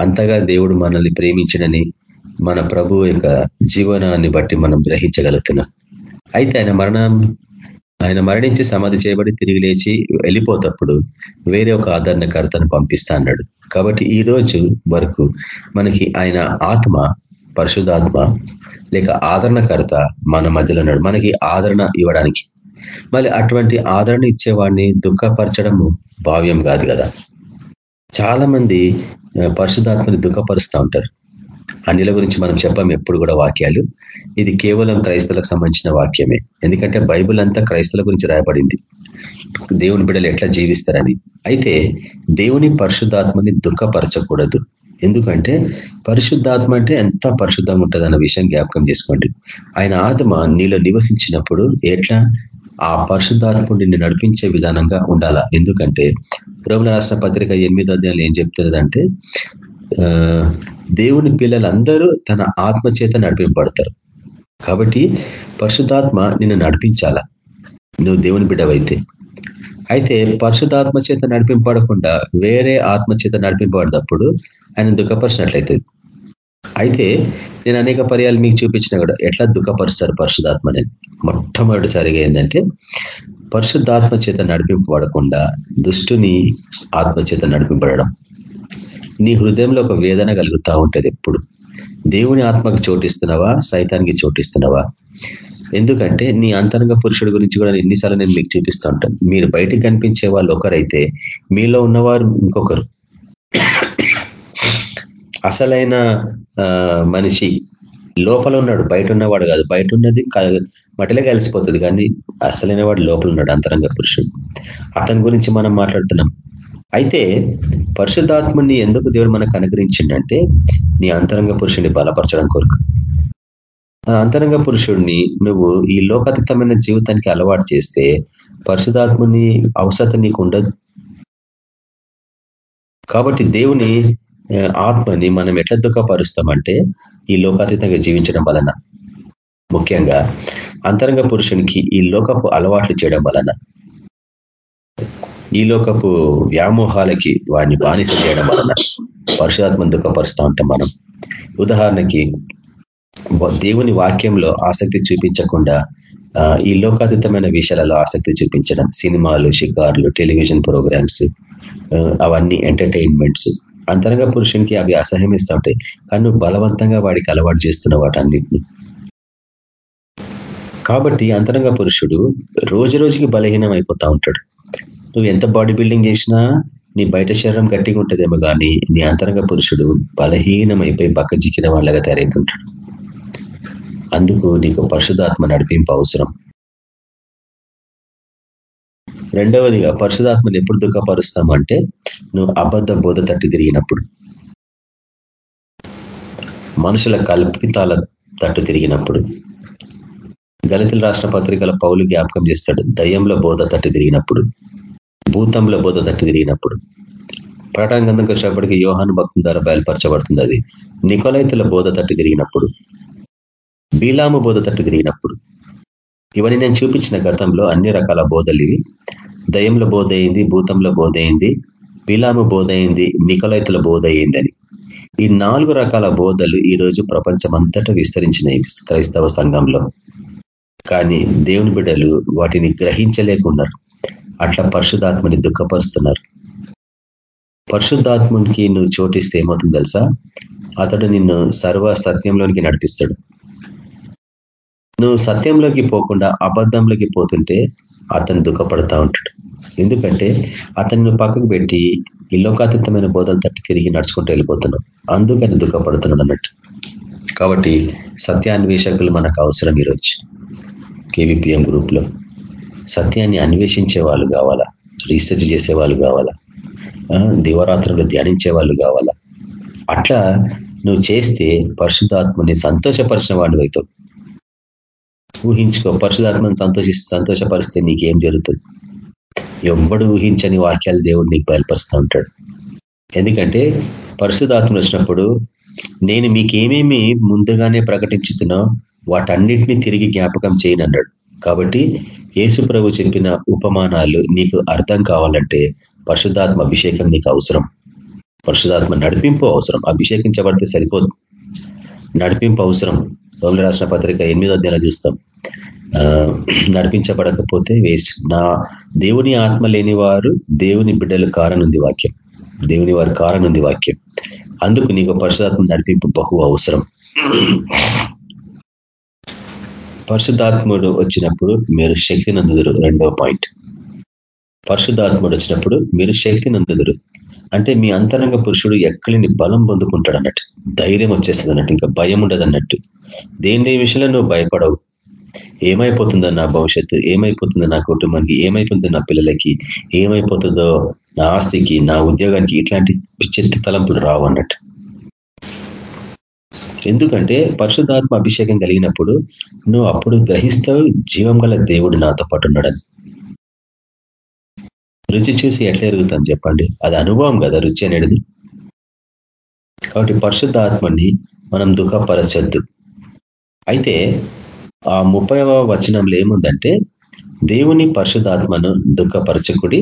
అంతగా దేవుడు మనల్ని ప్రేమించినని మన ప్రభు యొక్క జీవనాన్ని బట్టి మనం గ్రహించగలుగుతున్నాం. అయితే ఆయన మరణం ఆయన మరణించి సమాధి చేయబడి తిరిగి లేచి వెళ్ళిపోతప్పుడు వేరే ఒక ఆదరణకర్తను పంపిస్తా అన్నాడు. కాబట్టి ఈ రోజు వరకు మనకి ఆయన ఆత్మ పరిశుద్ధాత్మ లేక ఆదరణకర్త మన మధ్యలో ఉన్నాడు. మనకి ఆదరణ ఇవ్వడానికి. మళ్ళీ అటువంటి ఆదరణ ఇచ్చేవాడిని దుఃఖపరచడము భావ్యం కాదు కదా. చాలా మంది పరిశుధాత్మని పరిశుద్ధాత్మని దుఃఖపరుస్తూ ఉంటారు. అన్నిల గురించి మనం చెప్పాం ఎప్పుడు కూడా వాక్యాలు. ఇది కేవలం క్రైస్తవులకు సంబంధించిన వాక్యమే. ఎందుకంటే బైబిల్ అంతా క్రైస్తవుల గురించి రాయబడింది. దేవుని బిడ్డలు ఎట్లా జీవిస్తారని. అయితే దేవుని పరిశుద్ధాత్మని దుఃఖపరచకూడదు. ఎందుకంటే పరిశుద్ధాత్మ అంటే ఎంత పరిశుద్ధంగా ఉంటుంది అన్న విషయం జ్ఞాపకం చేసుకోండి. ఆయన ఆత్మ నీలో నివసించినప్పుడు ఎట్లా? ఆ పరిశుద్ధాత్ముడు నిన్ను నడిపించే విధానంగా ఉండాలా? ఎందుకంటే రోగుల రాష్ట్ర పత్రిక ఎనిమిది అధ్యాయులు ఏం చెప్తున్నదంటే ఆ, దేవుని పిల్లలందరూ తన ఆత్మ చేత నడిపింపబడతారు. కాబట్టి పరిశుద్ధాత్మ నిన్ను నడిపించాలా? నువ్వు దేవుని బిడ్డవైతే. అయితే పరిశుద్ధాత్మ చేత నడిపింపడకుండా వేరే ఆత్మ చేత నడిపింపబడినప్పుడు ఆయన దుఃఖపరిచినట్లయితే. అయితే నేను అనేక పర్యాలు మీకు చూపించిన కూడా ఎట్లా దుఃఖపరుస్తారు పరిశుధాత్మని మొట్టమొదటిసారిగా ఏంటంటే పరిశుద్ధాత్మ చేత నడిపింపబడకుండా దుష్టుని ఆత్మ చేత నీ హృదయంలో ఒక వేదన కలుగుతూ ఉంటుంది ఎప్పుడు. దేవుని ఆత్మకి చోటిస్తున్నావా సైతానికి చోటిస్తున్నావా ఎందుకంటే నీ అంతరంగ పురుషుడు గురించి కూడా ఎన్నిసార్లు నేను మీకు చూపిస్తూ ఉంటాను. మీరు బయటికి కనిపించే వాళ్ళు ఒకరైతే మీలో ఉన్నవారు ఇంకొకరు. అసలైన ఆ, మనిషి లోపల ఉన్నాడు. బయట ఉన్నవాడు కాదు. బయట ఉన్నది క- కలిసిపోతుంది. కానీ అసలైన వాడు లోపల ఉన్నాడు అంతరంగ పురుషుడు. అతని గురించి మనం మాట్లాడుతున్నాం. అయితే పరిశుద్ధాత్మని ఎందుకు దేవుడు మనకు అనుగ్రహించిండంటే నీ అంతరంగ పురుషుని బలపరచడం కొరకు. అంతరంగ పురుషుడిని నువ్వు ఈ లోకాతీతమైన జీవితానికి అలవాటు చేస్తే పరిశుధాత్మని అవసరత నీకు ఉండదు. కాబట్టి దేవుని ఆత్మని మనం ఎట్లా దుఃఖపరుస్తామంటే ఈ లోకాతీతంగా జీవించడం వలన. ముఖ్యంగా అంతరంగ పురుషునికి ఈ లోకపు అలవాట్లు చేయడం వలన. ఈ లోకపు వ్యామోహాలకి వాడిని బానిస చేయడం వలన పరిశుధాత్మను దుఃఖపరుస్తూ ఉంటాం మనం. ఉదాహరణకి దేవుని వాక్యంలో ఆసక్తి చూపించకుండా ఈ లోకాతీతమైన విషయాలలో ఆసక్తి చూపించడం సినిమాలు షికార్లు టెలివిజన్ ప్రోగ్రామ్స్ అవన్నీ ఎంటర్టైన్మెంట్స్. అంతరంగ పురుషునికి అవి అసహ్యమిస్తూ ఉంటాయి కానీ నువ్వు బలవంతంగా వాడికి అలవాటు చేస్తున్న వాటన్నిటిని. కాబట్టి అంతరంగ పురుషుడు రోజు రోజుకి బలహీనం అయిపోతా ఉంటాడు. నువ్వు ఎంత బాడీ బిల్డింగ్ చేసినా నీ బయట శరీరం గట్టిగా ఉంటుందేమో కానీ నీ అంతరంగ పురుషుడు బలహీనం అయిపోయి బక్కజిక్కిన వాళ్ళగా తయారవుతుంటాడు. అందుకు నీకు పరిశుధాత్మ నడిపింపు అవసరం. రెండవదిగా పరిశుధాత్మను ఎప్పుడు దుఃఖపరుస్తామంటే నువ్వు అబద్ధ బోధ తట్టి తిరిగినప్పుడు. మనుషుల కల్పితాల తట్టు తిరిగినప్పుడు. గలితుల రాష్ట్ర పత్రికల పౌలు జ్ఞాపకం చేస్తాడు దయ్యంలో బోధ తట్టు తిరిగినప్పుడు. భూతంలో బోధ తట్టు తిరిగినప్పుడు. ప్రకటన గంధంకి వచ్చినప్పటికీ యోహాను భక్తుల ద్వారా బయలుపరచబడుతుంది అది. నికోలైతుల బోధ తట్టు తిరిగినప్పుడు. బీలాము బోధ తట్టు తిరిగినప్పుడు ఇవన్నీ నేను చూపించిన గతంలో అన్ని రకాల బోధలు ఇవి. దయంలో బోధ అయింది భూతంలో బోధ అయింది బీలాము బోధ అయింది నికలైతుల బోధ అయిందని. ఈ నాలుగు రకాల బోధలు ఈరోజు ప్రపంచమంతటా విస్తరించినాయి క్రైస్తవ సంఘంలో. కానీ దేవుని బిడ్డలు వాటిని గ్రహించలేకున్నారు. అట్లా పరిశుధాత్మని దుఃఖపరుస్తున్నారు. పరిశుద్ధాత్మునికి నువ్వు చోటిస్తే ఏమవుతుంది తెలుసా? అతడు నిన్ను సర్వ సత్యంలోనికి నడిపిస్తాడు. నువ్వు సత్యంలోకి పోకుండా అబద్ధంలోకి పోతుంటే అతను దుఃఖపడతా ఉంటాడు. ఎందుకంటే అతన్ని పక్కకు పెట్టి ఈ లోకాతీతమైన బోధలు తట్టి తిరిగి నడుచుకుంటూ వెళ్ళిపోతున్నావు. అందుకని దుఃఖపడుతున్నాడు అన్నట్టు. కాబట్టి సత్యాన్వేషకులు మనకు అవసరం ఈరోజు. కేవీపీఎం గ్రూప్లో సత్యాన్ని అన్వేషించే వాళ్ళు కావాలా? రీసెర్చ్ చేసే వాళ్ళు కావాలా? దివరాత్రులు ధ్యానించే వాళ్ళు కావాలా? అట్లా నువ్వు చేస్తే పరిశుద్ధాత్మని సంతోషపరిచిన వాడిని అవుతావు ఊహించుకో. పరిశుధాత్మను సంతోషి సంతోషపరిస్తే నీకేం జరుగుతుంది? ఎవ్వడు ఊహించని వాక్యాలు దేవుడు నీకు బయలుపరుస్తూ ఉంటాడు. ఎందుకంటే పరిశుధాత్మ వచ్చినప్పుడు నేను మీకేమేమి ముందుగానే ప్రకటించుతున్నా వాటన్నిటినీ తిరిగి జ్ఞాపకం చేయను అన్నాడు. కాబట్టి యేసు ప్రభు చెప్పిన ఉపమానాలు నీకు అర్థం కావాలంటే పరిశుధాత్మ అభిషేకం నీకు అవసరం. పరిశుధాత్మ నడిపింపు అవసరం. అభిషేకించబడితే సరిపోదు. నడిపింపు అవసరం. రోగుల రాసిన పత్రిక ఎనిమిదో అధ్యాయంలో చూస్తాం. నడిపించబడకపోతే వేస్ట్. నా దేవుని ఆత్మ లేని వారు దేవుని బిడ్డలు కారనుంది వాక్యం. దేవుని వారు కారనుంది వాక్యం. అందుకు నీకు పరిశుధాత్మ నడిపింపు బహు అవసరం. పరిశుద్ధాత్ముడు వచ్చినప్పుడు మీరు శక్తి నందుదురు. రెండో పాయింట్. పరిశుద్ధాత్ముడు వచ్చినప్పుడు మీరు శక్తి నందుదురు. అంటే మీ అంతరంగ పురుషుడు ఎక్కడిని బలం పొందుకుంటాడు అన్నట్టు ధైర్యం వచ్చేస్తుంది అన్నట్టు ఇంకా భయం ఉండదు అన్నట్టు దేని విషయంలో నువ్వు భయపడవు. ఏమైపోతుందో నా భవిష్యత్తు ఏమైపోతుందో నా కుటుంబానికి ఏమైపోతుందో నా పిల్లలకి ఏమైపోతుందో నా ఆస్తికి నా ఉద్యోగానికి ఇట్లాంటి పిచ్చెత్తి తలంపులు రావు అన్నట్టు. ఎందుకంటే పరిశుద్ధాత్మ అభిషేకం కలిగినప్పుడు నువ్వు అప్పుడు గ్రహిస్తావు జీవం గల దేవుడు నాతో పాటు ఉన్నాడని. రుచి చూసి ఎట్లా ఎరుగుతాను చెప్పండి? అది అనుభవం కదా రుచి అనేది. కాబట్టి పరిశుద్ధాత్మని మనం దుఃఖపరచద్దు. అయితే ఆ ముప్పైవ వచనంలో ఏముందంటే దేవుని పరిశుధాత్మను దుఃఖపరచకుడి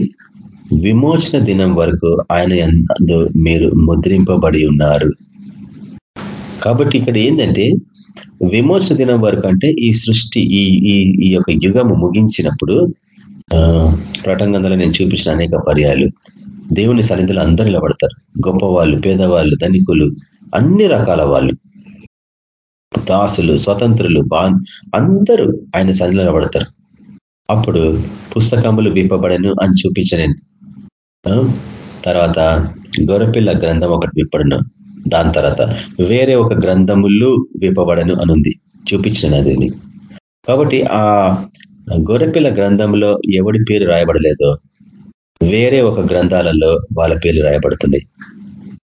విమోచన దినం వరకు ఆయన ఎందు మీరు ముద్రింపబడి ఉన్నారు. కాబట్టి ఇక్కడ ఏంటంటే విమోచన దినం వరకు అంటే ఈ సృష్టి ఈ ఈ యొక్క యుగము ముగించినప్పుడు ప్రటంగంలో నేను చూపించిన అనేక పర్యాలు. దేవుని సన్నిధిలో అందరూ నిలబడతారు. గొప్పవాళ్ళు పేదవాళ్ళు ధనికులు అన్ని రకాల వాళ్ళు. దాసులు స్వతంత్రులు బాన్ అందరూ ఆయన సన్నిధిలో పడతారు అప్పుడు పుస్తకములు విప్పబడను అని చూపించలేను తర్వాత గొరపిల్ల గ్రంథం ఒకటి విప్పడను దాని తర్వాత వేరే ఒక గ్రంథములు విప్పబడను అనుంది. చూపించిన అది కాబట్టి ఆ గొరపిల్ల గ్రంథంలో ఎవడి పేరు రాయబడలేదో వేరే ఒక గ్రంథాలలో వాళ్ళ పేర్లు రాయబడుతున్నాయి.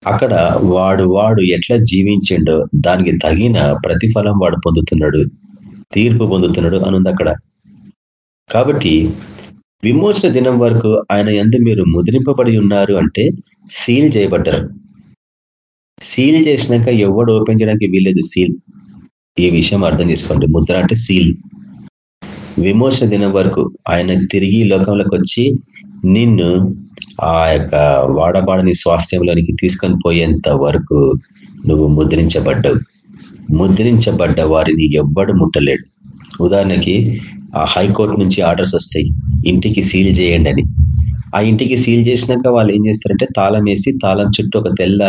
అక్కడ వాడు వాడు ఎట్లా జీవించిండో దానికి తగిన ప్రతిఫలం వాడు పొందుతున్నాడు తీర్పు పొందుతున్నాడు అనుంది అక్కడ. కాబట్టి విమోచన దినం వరకు ఆయన ఎందు మీరు ముద్రింపబడి ఉన్నారు అంటే సీల్ చేయబడ్డారు. సీల్ చేసినాక ఎవడు ఓపెన్ చేయడానికి వీల్లేదు సీల్. ఈ విషయం అర్థం చేసుకోండి. ముద్ర అంటే సీల్. విమోచన దినం వరకు ఆయన తిరిగి లోకంలోకి వచ్చి నిన్ను ఆ యొక్క వాడబాడని స్వాస్థ్యంలోనికి తీసుకొని పోయేంత వరకు నువ్వు ముద్రించబడ్డావు. ముద్రించబడ్డ వారిని ఎవ్వడు ముట్టలేడు. ఉదాహరణకి ఆ హైకోర్టు నుంచి ఆర్డర్స్ వస్తాయి. ఇంటికి సీల్ చేయండి అని. ఆ ఇంటికి సీల్ చేసినాక వాళ్ళు ఏం చేస్తారంటే తాళం వేసి తాళం చుట్టూ ఒక తెల్ల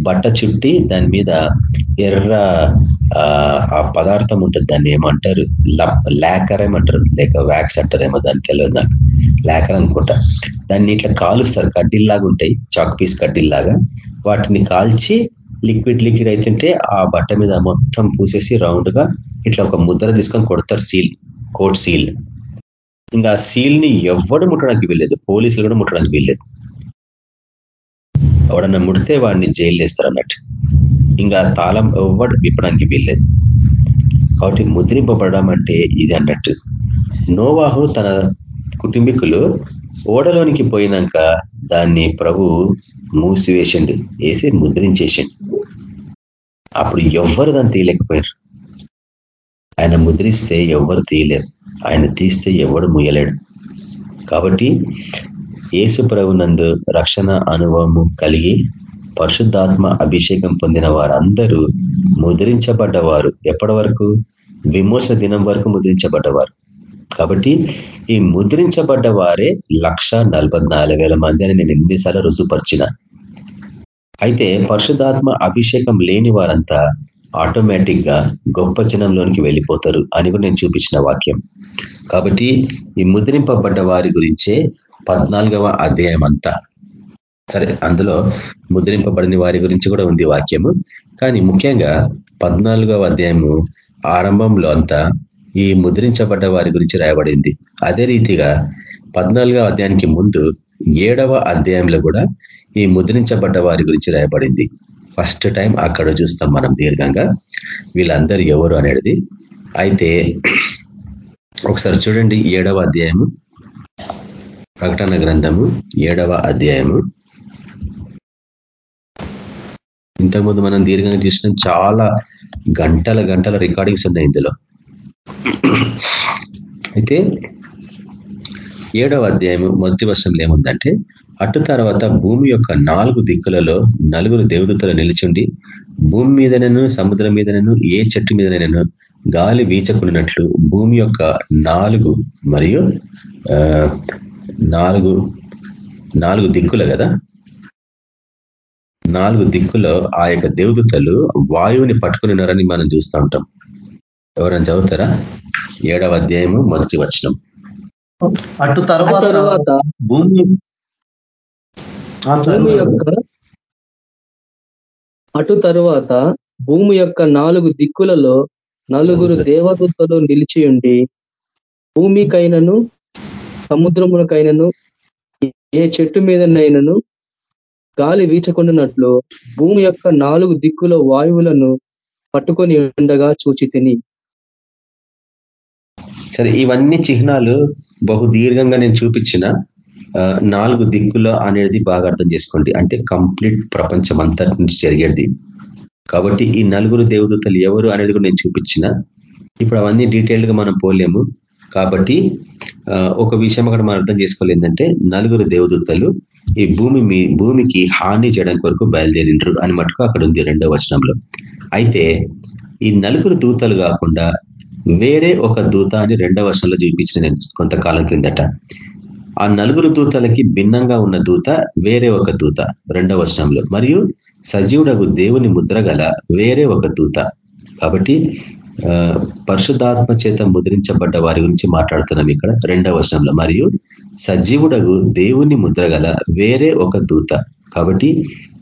బట్ట చుట్టి దాని మీద ఎర్ర ఆ పదార్థం ఉంటుంది దాన్ని ఏమంటారు? లాకర్ ఏమంటారు? లేక వ్యాక్స్ అంటారేమో దాన్ని తెలియదు నాకు. లాకర్ అనుకుంటా. దాన్ని ఇట్లా కాలుస్తారు కడ్డీల్లాగా ఉంటాయి చాక్ పీస్ కడ్డీల్లాగా. వాటిని కాల్చి లిక్విడ్ లిక్విడ్ అవుతుంటే ఆ బట్ట మీద మొత్తం పూసేసి రౌండ్గా ఇట్లా ఒక ముద్ర తీసుకొని కొడతారు సీల్ కోట్ సీల్. ఇంకా సీల్ని ఎవ్వడు ముట్టడానికి వీల్లేదు పోలీసులు కూడా ముట్టడానికి వీల్లేదు. ఎవడన్నా ముడితే వాడిని జైలు వేస్తారు అన్నట్టు ఇంకా తాళం ఎవ్వడు విప్పడానికి వీల్లేదు. కాబట్టి ముద్రింపబడడం అంటే ఇది అన్నట్టు. నోవాహు తన కుటుంబీకులు ఓడలోనికి పోయినాక దాన్ని ప్రభు మూసివేసిండు వేసి ముద్రించేసిండు. అప్పుడు ఎవ్వరు దాన్ని తీయలేకపోయారు ఆయన ముద్రిస్తే ఎవ్వరు తీయలేరు. ఆయన తీస్తే ఎవడు ముయ్యలేడు. కాబట్టి యేసు ప్రభునందు రక్షణ అనుభవము కలిగి పరిశుద్ధాత్మ అభిషేకం పొందిన వారందరూ ముద్రించబడ్డవారు. ఎప్పటి వరకు? విమోచన దినం వరకు ముద్రించబడ్డవారు. కాబట్టి ఈ ముద్రించబడ్డ వారే లక్ష మంది అని నేను ఎన్నిసార్లు రుజుపరిచిన అయితే పరిశుధాత్మ అభిషేకం లేని వారంతా ఆటోమేటిక్గా గొప్ప జనంలోనికి వెళ్ళిపోతారు అని కూడా నేను చూపించిన వాక్యం. కాబట్టి ఈ ముద్రింపబడ్డ వారి గురించే పద్నాలుగవ అధ్యాయం అంతా. సరే అందులో ముద్రింపబడిన వారి గురించి కూడా ఉంది వాక్యము. కానీ ముఖ్యంగా పద్నాలుగవ అధ్యాయము ఆరంభంలో అంతా ఈ ముద్రించబడ్డ వారి గురించి రాయబడింది. అదే రీతిగా పద్నాలుగవ అధ్యాయానికి ముందు ఏడవ అధ్యాయంలో కూడా ఈ ముద్రించబడ్డ వారి గురించి రాయబడింది. ఫస్ట్ టైం అక్కడ చూస్తాం మనం దీర్ఘంగా. వీళ్ళందరూ ఎవరు అనేది. అయితే ఒకసారి చూడండి ఏడవ అధ్యాయము. ప్రకటన గ్రంథము ఏడవ అధ్యాయము. ఇంతకుముందు మనం దీర్ఘంగా చూసినాం చాలా గంటల గంటల రికార్డింగ్స్ ఉన్నాయి ఇందులో. అయితే ఏడవ అధ్యాయము మొదటి వర్షంలో ఏముందంటే అటు తర్వాత భూమి యొక్క నాలుగు దిక్కులలో నలుగురు దేవదూతలు నిలిచిండి భూమి మీదనను సముద్రం మీదనను ఏ చెట్టు మీదనైనాను గాలి వీచకున్నట్లు భూమి యొక్క నాలుగు మరియు నాలుగు నాలుగు దిక్కుల కదా? నాలుగు దిక్కులో ఆ యొక్క దేవదూతలు వాయువుని పట్టుకుని మనం చూస్తూ ఉంటాం. ఎవరైనా చదువుతారా? ఏడవ అధ్యాయము మొదటి వచనం. అటు తర్వాత తర్వాత భూమి భూమి. యొక్క అటు తరువాత భూమి యొక్క నాలుగు దిక్కులలో నలుగురు దేవదూతలు నిలిచి ఉండి భూమికైనను సముద్రములకైనను ఏ చెట్టు మీదనైనను గాలి వీచకుండానట్లు భూమి యొక్క నాలుగు దిక్కుల వాయువులను పట్టుకొని ఉండగా చూచి తిని సరే ఇవన్నీ చిహ్నాలు బహు దీర్ఘంగా నేను చూపించిన నాలుగు దిక్కుల అనేది బాగా అర్థం చేసుకోండి. అంటే కంప్లీట్ ప్రపంచం అంతటి నుంచి జరిగేది. కాబట్టి ఈ నలుగురు దేవదూతలు ఎవరు అనేది కూడా నేను చూపించిన. ఇప్పుడు అవన్నీ డీటెయిల్డ్గా మనం పోలేము. కాబట్టి ఒక విషయం అక్కడ మనం అర్థం చేసుకోవాలి ఏంటంటే నలుగురు దేవదూతలు ఈ భూమి మీ భూమికి హాని చేయడం కొరకు బయలుదేరిండ్రు అని మటుకు అక్కడ ఉంది రెండో వచనంలో. అయితే ఈ నలుగురు దూతలు కాకుండా వేరే ఒక దూత అని రెండవ వర్షంలో చూపించిన నేను కొంతకాలం క్రిందట. ఆ నలుగురు దూతలకి భిన్నంగా ఉన్న దూత వేరే ఒక దూత రెండవ వర్షంలో మరియు సజీవుడగు దేవుని ముద్ర వేరే ఒక దూత. కాబట్టి పరిశుద్ధాత్మ చేత ముద్రించబడ్డ వారి గురించి మాట్లాడుతున్నాం ఇక్కడ రెండవ వర్షంలో మరియు సజీవుడగు దేవుని ముద్ర వేరే ఒక దూత. కాబట్టి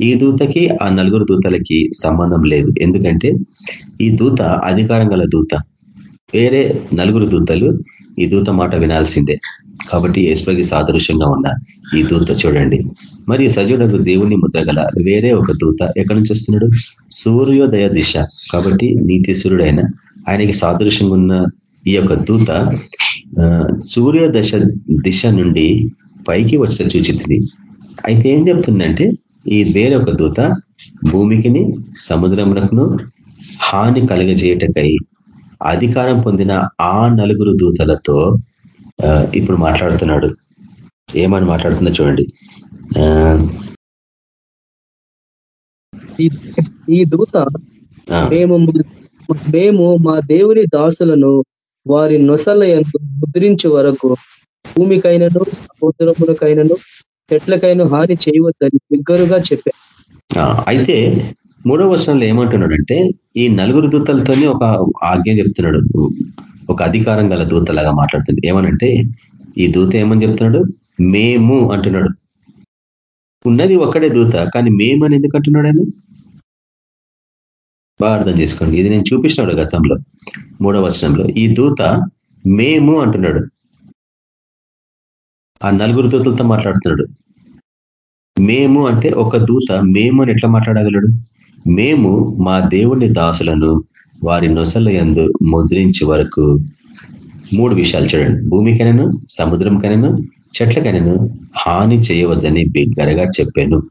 ఈ దూతకి ఆ నలుగురు దూతలకి సంబంధం లేదు. ఎందుకంటే ఈ దూత అధికారం దూత. వేరే నలుగురు దూతలు ఈ దూత మాట వినాల్సిందే. కాబట్టి ఏసుపకి సాదృశ్యంగా ఉన్న ఈ దూత చూడండి. మరియు సజీవుడు దేవుని ముద్రగల వేరే ఒక దూత ఎక్కడి నుంచి వస్తున్నాడు? సూర్యోదయ దిశ. కాబట్టి నీతిశ్వరుడైన ఆయనకి సాదృశ్యంగా ఉన్న ఈ యొక్క దూత ఆ, సూర్యోదశ దిశ నుండి పైకి వచ్చిన సూచిస్తుంది అయితే ఏం చెప్తుందంటే ఈ వేరే ఒక దూత భూమికిని సముద్రములకును హాని కలగజేయటకై అధికారం పొందిన ఆ నలుగురు దూతలతో ఇప్పుడు మాట్లాడుతున్నాడు. ఏమని మాట్లాడుతుందో చూడండి. ఈ- దూత మేము మేము మా దేవుని దాసులను వారి నొసల ముద్రించే వరకు భూమికైనను సముద్రములకైనను చెట్లకైనా హాని చేయవద్దని బిగ్గరుగా చెప్పారు. అయితే మూడో వర్షంలో ఏమంటున్నాడంటే ఈ నలుగురు దూతలతోనే ఒక ఆజ్ఞ చెప్తున్నాడు. ఒక అధికారం గల దూతలాగా మాట్లాడుతుంది ఏమనంటే ఈ దూత ఏమని చెప్తున్నాడు? మేము అంటున్నాడు. ఉన్నది ఒక్కడే దూత కానీ మేము అని ఎందుకు అంటున్నాడు ఆయన? బాగా అర్థం చేసుకోండి. ఇది నేను చూపించినాడు గతంలో మూడో వచనంలో. ఈ దూత మేము అంటున్నాడు. ఆ నలుగురు దూతలతో మాట్లాడుతున్నాడు. మేము అంటే ఒక దూత మేము అని ఎట్లా మాట్లాడగలడు? మేము మా దేవుని దాసులను వారి నొసల యందు ముద్రించే వరకు మూడు విషయాలు చూడండి. భూమికైనను సముద్రంకైనను చెట్లకైనను హాని చేయవద్దని బిగ్గరగా చెప్పాను.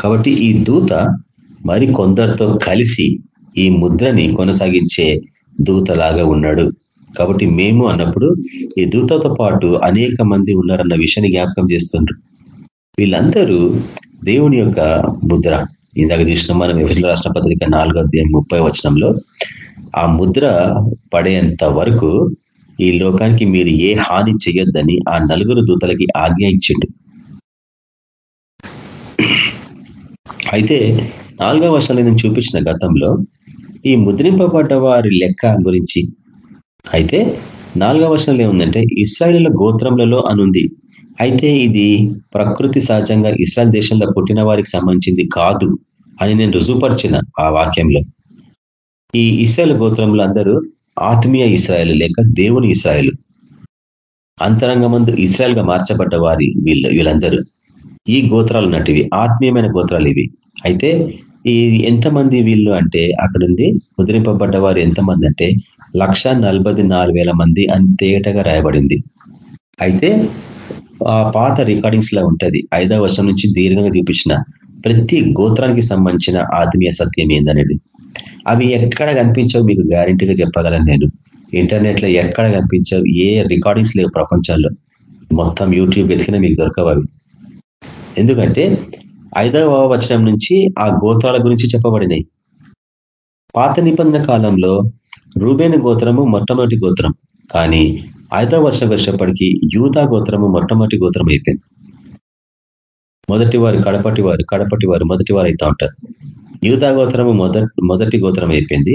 కాబట్టి ఈ దూత మరి కొందరితో కలిసి ఈ ముద్రని కొనసాగించే దూతలాగా ఉన్నాడు. కాబట్టి మేము అన్నప్పుడు ఈ దూతతో పాటు అనేక మంది ఉన్నారన్న విషయాన్ని జ్ఞాపకం చేస్తుండ్రు. వీళ్ళందరూ దేవుని యొక్క ముద్ర. ఇందాక చూసిన మనం ఎఫ్ఎస్ల రాష్ట్ర పత్రిక నాలుగో అధ్యాయం ముప్పై వచనంలో ఆ ముద్ర పడేంత వరకు ఈ లోకానికి మీరు ఏ హాని చేయొద్దని ఆ నలుగురు దూతలకి ఆజ్ఞ ఇచ్చిండు. అయితే నాలుగవ వర్షాలు నేను చూపించిన గతంలో ఈ ముద్రింపబడ్డ వారి లెక్క గురించి. అయితే నాలుగవ వర్షంలో ఏముందంటే ఇస్రాయిల్ గోత్రములలో అనుంది అయితే ఇది ప్రకృతి సహజంగా ఇస్రాయల్ దేశంలో పుట్టిన వారికి సంబంధించింది కాదు అని నేను రుజువుపరిచిన ఆ వాక్యంలో. ఈ ఇస్రాయల్ గోత్రంలో అందరూ ఆత్మీయ ఇస్రాయలు లేక దేవుని ఇస్రాయలు. అంతరంగమందు ఇస్రాయల్గా మార్చబడ్డ వారి వీళ్ళు వీళ్ళందరూ. ఈ గోత్రాలు నటివి ఆత్మీయమైన గోత్రాలు ఇవి. అయితే ఈ ఎంతమంది వీళ్ళు అంటే అక్కడుంది ముద్రింపబడ్డ వారు ఎంతమంది అంటే లక్ష మంది అని తేటగా రాయబడింది. అయితే ఆ పాత రికార్డింగ్స్లో ఉంటుంది. ఐదవ వర్షం నుంచి దీర్ఘంగా చూపించిన ప్రతి గోత్రానికి సంబంధించిన ఆత్మీయ సత్యం ఏందనేది. అవి ఎక్కడ కనిపించవు మీకు గ్యారంటీగా చెప్పగలను నేను. ఇంటర్నెట్లో ఎక్కడ కనిపించవు ఏ రికార్డింగ్స్ లేవు ప్రపంచంలో. మొత్తం యూట్యూబ్ వెతికినా మీకు దొరకవు అవి. ఎందుకంటే ఐదవ వచనం నుంచి ఆ గోత్రాల గురించి చెప్పబడినాయి. పాత నిబంధన కాలంలో రూబేను గోత్రము మొట్టమొదటి గోత్రం. కానీ ఐదో వర్షం వచ్చేప్పటికీ యూదా గోత్రము మొట్టమొదటి గోత్రం అయిపోయింది మొదటి వారు కడపటి వారు కడపటి వారు మొదటి వారు అవుతా ఉంటారు. యూదా గోత్రము మొదటి మొదటి గోత్రం అయిపోయింది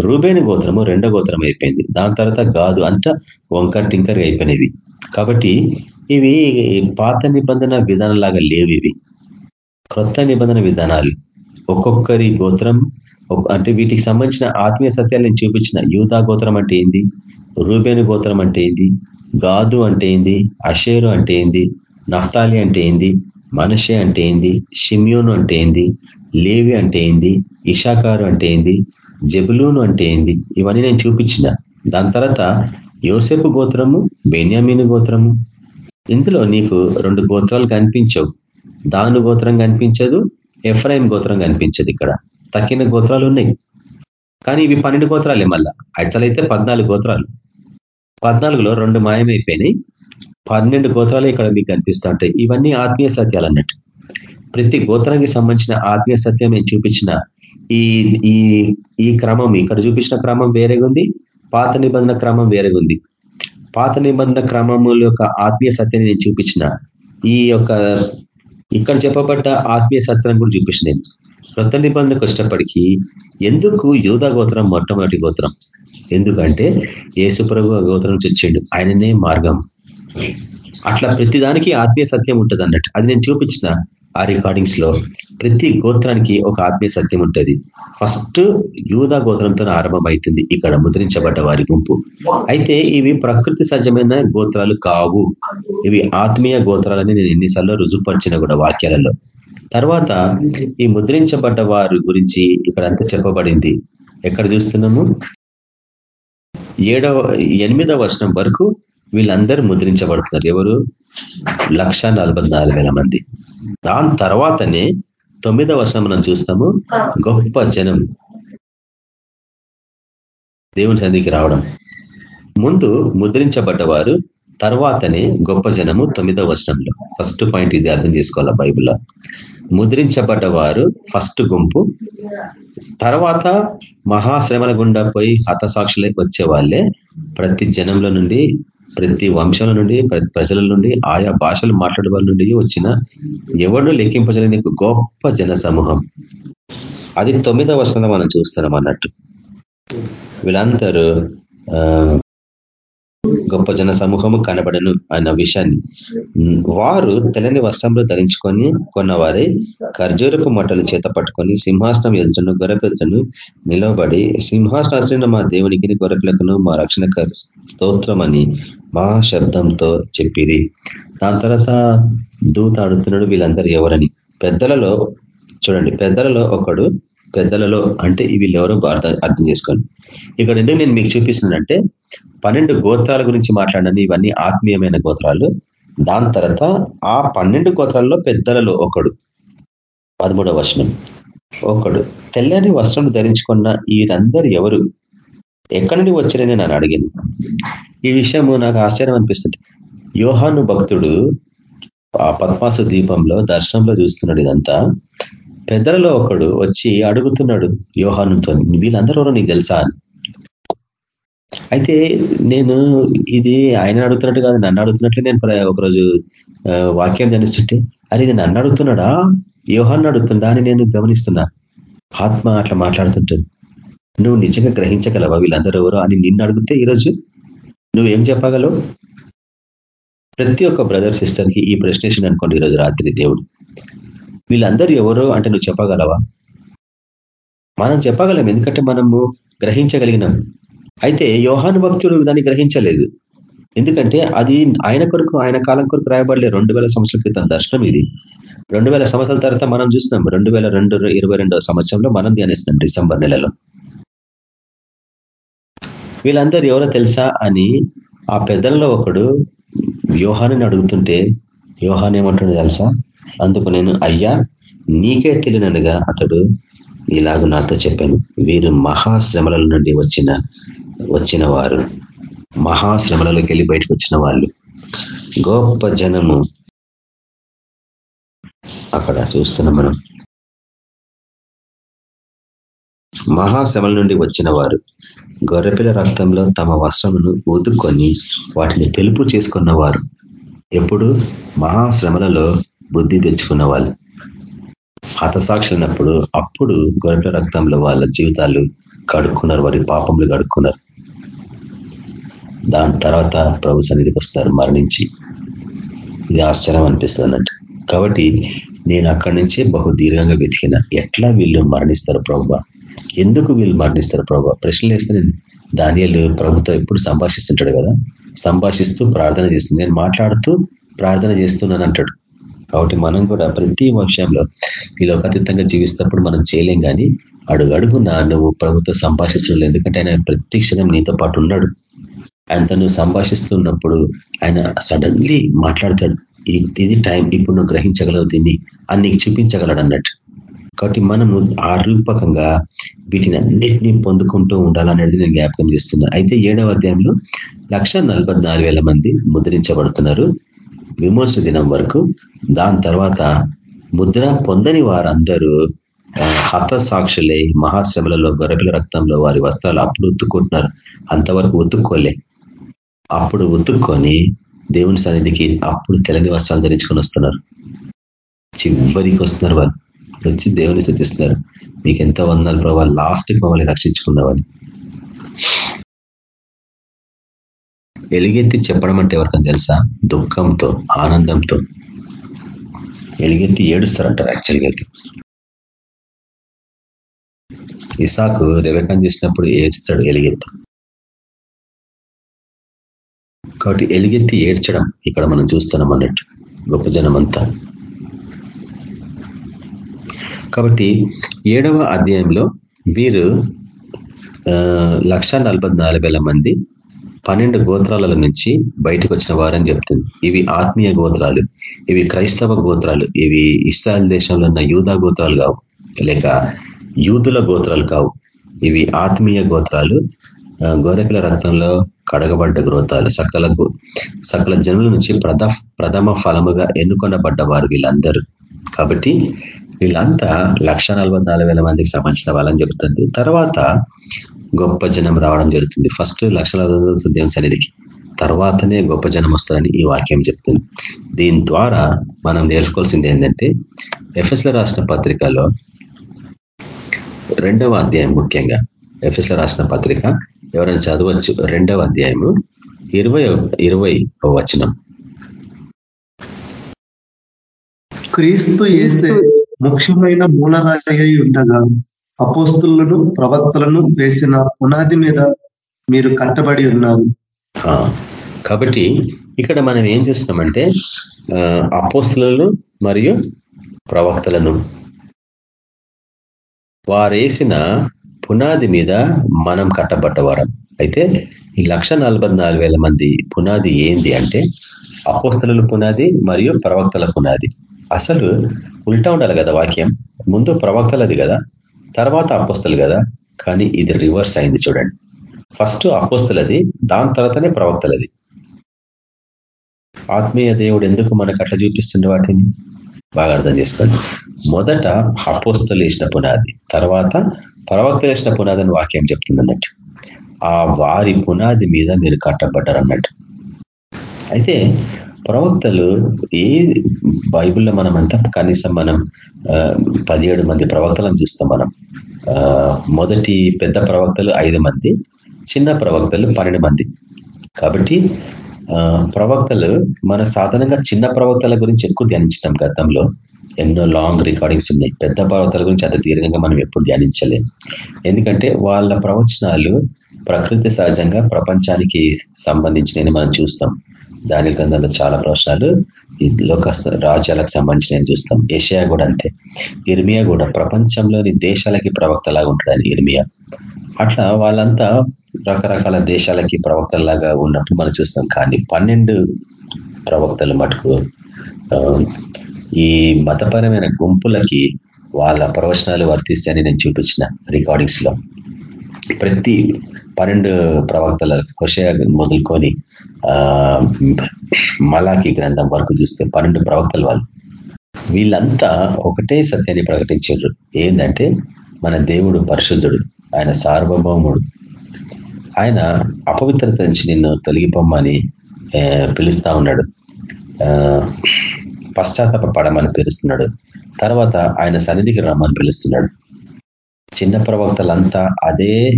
రూబేని గోత్రము రెండో గోత్రం అయిపోయింది దాని తర్వాత గాదు అంట వంకర్ టింకర్ అయిపోయినవి. కాబట్టి ఇవి పాత నిబంధన విధానంలాగా లేవు ఇవి. క్రొత్త నిబంధన విధానాలు. ఒక్కొక్కరి గోత్రం అంటే వీటికి సంబంధించిన ఆత్మీయ సత్యాలు నేను చూపించిన యూదా గోత్రం అంటే ఏంది? రూబేను గోత్రం అంటే ఏంది? గాదు అంటే ఏంది? అషేరు అంటే ఏంది? నఫ్తాలి అంటే ఏంది? మనషే అంటే ఏంది? షిమ్యోను అంటే ఏంది? లేవి అంటే ఏంది? ఇషాకారు అంటే ఏంది? జబులూను అంటే ఏంది? ఇవన్నీ నేను చూపించిన. దాని తర్వాత యోసేపు గోత్రము బెన్యామీను గోత్రము. ఇందులో నీకు రెండు గోత్రాలు కనిపించవు. దాను గోత్రం కనిపించదు ఎఫ్రాయిం గోత్రం కనిపించదు ఇక్కడ. తక్కిన గోత్రాలు ఉన్నాయి. కానీ ఇవి పన్నెండు గోత్రాలే మళ్ళా. అయితే పద్నాలుగు గోత్రాలు. పద్నాలుగులో రెండు మాయమైపోయినాయి. పన్నెండు గోత్రాలు ఇక్కడ మీకు కనిపిస్తూ ఉంటాయి ఇవన్నీ ఆత్మీయ సత్యాలు అన్నట్టు. ప్రతి గోత్రానికి సంబంధించిన ఆత్మీయ సత్యం నేను చూపించిన ఈ ఈ ఈ క్రమం ఇక్కడ చూపించిన క్రమం వేరేగా ఉంది పాత నిబంధన క్రమం వేరేగా ఉంది. పాత నిబంధన క్రమముల యొక్క ఆత్మీయ సత్యాన్ని నేను చూపించిన. ఈ యొక్క ఇక్కడ చెప్పబడ్డ ఆత్మీయ సత్యం కూడా చూపించిన కృత నిబంధనకు వచ్చేటప్పటికీ ఎందుకు యూదా గోత్రం మొట్టమొదటి గోత్రం? ఎందుకంటే యేసుప్రభు గోత్రం నుంచి వచ్చిండు ఆయననే మార్గం. అట్లా ప్రతిదానికి ఆత్మీయ సత్యం ఉంటుంది అన్నట్టు అది నేను చూపించిన ఆ రికార్డింగ్స్లో. ప్రతి గోత్రానికి ఒక ఆత్మీయ సత్యం ఉంటుంది. ఫస్ట్ యూదా గోత్రంతో ఆరంభమవుతుంది ఇక్కడ ముద్రించబడ్డ వారి గుంపు. అయితే ఇవి ప్రకృతి సహజమైన గోత్రాలు కావు. ఇవి ఆత్మీయ గోత్రాలని నేను ఎన్నిసార్లు రుజుపరిచిన కూడా వాక్యాలలో. తర్వాత ఈ ముద్రించబడ్డ వారి గురించి ఇక్కడ అంతా చెప్పబడింది. ఎక్కడ చూస్తున్నాము? ఏడవ ఎనిమిదవ వర్షం వరకు వీళ్ళందరూ ముద్రించబడుతున్నారు. ఎవరు? లక్ష మంది. దాని తర్వాతనే తొమ్మిదవ వర్షం మనం చూస్తాము. గొప్ప జనం దేవుని సన్నిధికి రావడం. ముందు ముద్రించబడ్డవారు తర్వాతనే గొప్ప జనము తొమ్మిదవ వర్షంలో ఫస్ట్ పాయింట్ ఇది అర్థం చేసుకోవాలా బైబుల్లో? ముద్రించబడ్డవారు ఫస్ట్ గుంపు. తర్వాత మహాశ్రమల గుండా పోయి హతసాక్షులై వచ్చే వాళ్ళే ప్రతి జనంలో నుండి ప్రతి వంశాల నుండి ప్రతి ప్రజల నుండి ఆయా భాషలు మాట్లాడే వాళ్ళ నుండి వచ్చిన ఎవడు లెక్కింపజలేని గొప్ప జన సమూహం అది తొమ్మిదవ వర్షంలో మనం చూస్తున్నాం అన్నట్టు. వీళ్ళందరూ గొప్ప జన సమూహము కనబడను అన్న విషయాన్ని. వారు తెల్లని వస్త్రంలో ధరించుకొని కొన్నవారే ఖర్జూరపు మట్టలు చేత పట్టుకొని సింహాసనం ఎదుటను గొర్రెపెదుటను నిలవబడి సింహాసనాశ్రైన మా దేవునికి గొర్రెపిలకును మా రక్షణ స్తోత్రమని మా శబ్దంతో చెప్పిరి. దాని తర్వాత దూత అడుగుతున్నాడు వీళ్ళందరూ ఎవరని. పెద్దలలో చూడండి పెద్దలలో ఒకడు పెద్దలలో అంటే వీళ్ళు ఎవరో అర్థం అర్థం చేసుకోండి. ఇక్కడ ఎందుకు నేను మీకు చూపిస్తున్నానంటే పన్నెండు గోత్రాల గురించి మాట్లాడని ఇవన్నీ ఆత్మీయమైన గోత్రాలు. దాని తర్వాత ఆ పన్నెండు గోత్రాల్లో పెద్దలలో ఒకడు. పదమూడవ వచనం. ఒకడు తెల్లని వస్త్రం ధరించుకున్న వీరందరు ఎవరు? ఎక్కడి నుండి వచ్చారని నన్ను అడిగింది. ఈ విషయము నాకు ఆశ్చర్యం అనిపిస్తుంది. యోహాను భక్తుడు ఆ పద్మాసు దీపంలో దర్శనంలో చూస్తున్నాడు ఇదంతా. పెద్దలలో ఒకడు వచ్చి అడుగుతున్నాడు యోహానుతో వీళ్ళందరూ ఎవరో నీకు తెలుసా? అని అయితే నేను ఇది ఆయన అడుగుతున్నట్టు కాదు నన్ను అడుగుతున్నట్లు నేను ఒకరోజు వాక్యం ధ్యానిస్తుంటే అరే ఇది నన్ను అడుగుతున్నాడా? యోహాన్ని అడుగుతుండా అని నేను గమనిస్తున్నా. ఆత్మ అట్లా మాట్లాడుతుంటుంది. నువ్వు నిజంగా గ్రహించగలవా వీళ్ళందరూ ఎవరో అని నిన్ను అడిగితే ఈరోజు నువ్వేం చెప్పగలవు? ప్రతి ఒక్క బ్రదర్ సిస్టర్కి ఈ ప్రశ్నేషన్ అనుకోండి ఈరోజు రాత్రి దేవుడు. వీళ్ళందరూ ఎవరో అంటే నువ్వు చెప్పగలవా? మనం చెప్పగలం ఎందుకంటే మనము గ్రహించగలిగినాం. అయితే యోహాను భక్తుడు దాన్ని గ్రహించలేదు. ఎందుకంటే అది ఆయన కొరకు ఆయన కాలం కొరకు రాయబడలే రెండు వేల సంవత్సరాల క్రితం దర్శనం ఇది. రెండు వేల సంవత్సరాల తర్వాత మనం చూసినాం రెండు వేల రెండు ఇరవై రెండవ సంవత్సరంలో మనం ధ్యానిస్తున్నాం డిసెంబర్ నెలలో. వీళ్ళందరూ ఎవరో తెలుసా అని ఆ పెద్దలలో ఒకడు వ్యూహాన్ని అడుగుతుంటే వ్యూహాన్ని ఏమంటాడు తెలుసా? అందుకు నేను అయ్యా నీకే తెలియననుగా అతడు ఇలాగ నాతో చెప్పాను. వీరు మహాశ్రమల నుండి వచ్చిన వచ్చిన వారు మహాశ్రమలలోకి వెళ్ళి బయటకు వచ్చిన వాళ్ళు. గొప్ప జనము అక్కడ చూస్తున్నాం మనం. మహాశ్రమల నుండి వచ్చిన వారు గొర్రెపిల్ల రక్తంలో తమ వస్త్రమును ఊదుకొని వాటిని తెలుపు చేసుకున్న వారు ఎప్పుడు? మహాశ్రమలలో బుద్ధి తెచ్చుకున్న వాళ్ళు. హతసాక్షులైనప్పుడు అప్పుడు గొర్రెల రక్తంలో వాళ్ళ జీవితాలు కడుక్కున్నారు వారి పాపములు కడుక్కున్నారు. దాని తర్వాత ప్రభు సన్నిధికి వస్తారు మరణించి. ఇది ఆశ్చర్యం అనిపిస్తుంది అన్నట్టు కాబట్టి నేను అక్కడి నుంచే బహు దీర్ఘంగా వెతికిన ఎట్లా వీళ్ళు మరణిస్తారు ప్రభు? ఎందుకు వీళ్ళు మరణిస్తారు ప్రభు? ప్రశ్నలు వేస్తే నేను దానియాలు ప్రభుతో ఎప్పుడు సంభాషిస్తుంటాడు కదా? సంభాషిస్తూ ప్రార్థన చేస్తుంది. నేను మాట్లాడుతూ ప్రార్థన చేస్తున్నాను అంటాడు. కాబట్టి మనం కూడా ప్రతి విషయంలో ఈ లోకాతీతంగా జీవిస్తున్నప్పుడు మనం చేయలేం కానీ అడుగు అడుగున నువ్వు ప్రభుత్వ సంభాషిస్తున్నాడు ఎందుకంటే ఆయన ప్రతి క్షణం నీతో పాటు ఉన్నాడు. ఆయనతో నువ్వు సంభాషిస్తున్నప్పుడు ఆయన సడన్లీ మాట్లాడతాడు ఇది టైం ఇప్పుడు నువ్వు గ్రహించగలవు దీన్ని అని నీకు చూపించగలడు అన్నట్టు. కాబట్టి మనము ఆ రూపకంగా వీటిని అన్నిటినీ పొందుకుంటూ ఉండాలనేది నేను జ్ఞాపకం చేస్తున్నా. అయితే ఏడవ అధ్యాయంలో లక్ష మంది ముద్రించబడుతున్నారు. విమోచ దినం వరకు. దాని తర్వాత ముద్ర పొందని వారందరూ హతసాక్షులై మహాశ్రమలలో గొర్రెపిల రక్తంలో వారి వస్త్రాలు అప్పుడు ఉత్తుకుంటున్నారు అంతవరకు ఉతుక్కోలే. అప్పుడు ఉతుక్కొని దేవుని సన్నిధికి అప్పుడు తెలని వస్త్రాలు ధరించుకొని వస్తున్నారు. చివరికి వస్తున్నారు వాళ్ళు. వచ్చి దేవుని శుద్ధిస్తున్నారు మీకు ఎంత వందలు ప్రభావ లాస్ట్కి మమ్మల్ని రక్షించుకున్నావని ఎలుగెత్తి చెప్పడం అంటే ఎవరికని తెలుసా? దుఃఖంతో ఆనందంతో. ఎలుగెత్తి ఏడుస్తారంటారు యాక్చువల్గా అయితే. ఇసాకు రెవెకం చేసినప్పుడు ఏడుస్తాడు ఎలుగెత్తి. కాబట్టి ఎలుగెత్తి ఏడ్చడం ఇక్కడ మనం చూస్తున్నాం అన్నట్టు గొప్ప జనమంతా. అంతా కాబట్టి ఏడవ అధ్యాయంలో వీరు లక్ష మంది పన్నెండు <laughs> గోత్రాల నుంచి బయటకు వచ్చిన వారని చెప్తుంది. ఇవి ఆత్మీయ గోత్రాలు. ఇవి క్రైస్తవ గోత్రాలు. ఇవి ఇస్రాయల్ దేశంలో ఉన్న యూదా గోత్రాలు కావు. లేక యూదుల గోత్రాలు కావు. ఇవి ఆత్మీయ గోత్రాలు. గోరెపిల రక్తంలో కడగబడ్డ గ్రోతాలు సకల సకల జనుల నుంచి ప్రథ ప్రథమ ఫలముగా ఎన్నుకొనబడ్డవారు వీళ్ళందరూ. కాబట్టి వీళ్ళంతా లక్ష మందికి సంబంధించిన వాళ్ళని చెప్తుంది తర్వాత గొప్ప జనం రావడం జరుగుతుంది. ఫస్ట్ లక్ష దేవుని సన్నిధికి. తర్వాతనే గొప్ప జనం వస్తారని ఈ వాక్యం చెప్తుంది. దీని ద్వారా మనం నేర్చుకోవాల్సింది ఏంటంటే ఎఫ్ఎస్ల రాసిన పత్రికలో రెండవ అధ్యాయం ముఖ్యంగా. ఎఫ్ఎస్ల రాసిన పత్రిక ఎవరైనా చదవచ్చు? రెండవ అధ్యాయము ఇరవై ఇరవై వచనం. క్రీస్తు ముఖ్యమైన మూలరాయి ఉండగా అపోస్తులను ప్రవక్తలను వేసిన పునాది మీద మీరు కట్టబడి ఉన్నారు. కాబట్టి ఇక్కడ మనం ఏం చేస్తున్నామంటే అపోస్తులను మరియు ప్రవక్తలను వారేసిన పునాది మీద మనం కట్టబడ్డవారం. అయితే ఈ లక్ష మంది పునాది ఏంది అంటే అపోస్తల పునాది మరియు ప్రవక్తల పునాది. అసలు ఉల్టా ఉండాలి కదా వాక్యం. ముందు ప్రవక్తలది కదా తర్వాత అపోస్తలు కదా కానీ ఇది రివర్స్ అయింది చూడండి. ఫస్ట్ అపోస్తలది దాని తర్వాతనే ప్రవక్తలది ఆత్మీయ దేవుడు ఎందుకు మనకు అట్లా చూపిస్తుండే వాటిని? బాగా అర్థం చేసుకోండి. మొదట అపోస్తలు వేసిన పునాది తర్వాత ప్రవక్తలు వేసిన పునాది అని వాక్యం చెప్తుంది అన్నట్టు. ఆ వారి పునాది మీద మీరు కట్టబడ్డారు అన్నట్టు అయితే ప్రవక్తలు ఏ బైబిల్లో మనమంతా కనీసం మనం పదిహేడు మంది ప్రవక్తలను చూస్తాం మనం. మొదటి పెద్ద ప్రవక్తలు ఐదు మంది చిన్న ప్రవక్తలు పన్నెండు మంది. కాబట్టి ప్రవక్తలు మన సాధారణంగా చిన్న ప్రవక్తల గురించి ఎక్కువ ధ్యానించినాం గతంలో ఎన్నో లాంగ్ రికార్డింగ్స్ ఉన్నాయి. పెద్ద ప్రవక్తల గురించి అంత దీర్ఘంగా మనం ఎప్పుడు ధ్యానించలేం. ఎందుకంటే వాళ్ళ ప్రవచనాలు ప్రకృతి సహజంగా ప్రపంచానికి సంబంధించినవి మనం చూస్తాం. దాని గ్రంథంలో చాలా ప్రవచనాలు. ఈ లోక రాజ్యాలకు సంబంధించిన చూస్తాం? ఏషియా కూడా అంతే. ఇర్మియా కూడా ప్రపంచంలోని దేశాలకి ప్రవక్తలాగా ఉంటాడని ఇర్మియా. అట్లా వాళ్ళంతా రకరకాల దేశాలకి ప్రవక్తలాగా ఉన్నప్పుడు మనం చూస్తాం. కానీ పన్నెండు ప్రవక్తలు మటుకు ఈ మతపరమైన గుంపులకి వాళ్ళ ప్రవచనాలు వర్తిస్తాయని నేను చూపించిన రికార్డింగ్స్లో ప్రతి పన్నెండు ప్రవక్తల హుషయ మొదలుకొని ఆ మలాకి గ్రంథం వరకు చూస్తే పన్నెండు ప్రవక్తలు వాళ్ళు. వీళ్ళంతా ఒకటే సత్యాన్ని ప్రకటించారు. ఏంటంటే మన దేవుడు పరిశుద్ధుడు ఆయన సార్వభౌముడు. ఆయన అపవిత్రత నుంచి నిన్ను తొలగిపోమ్మని పిలుస్తా ఉన్నాడు. పశ్చాత్తాప పడమని పిలుస్తున్నాడు. తర్వాత ఆయన సన్నిధికి రమ్మని పిలుస్తున్నాడు. చిన్న ప్రవక్తలంతా అదే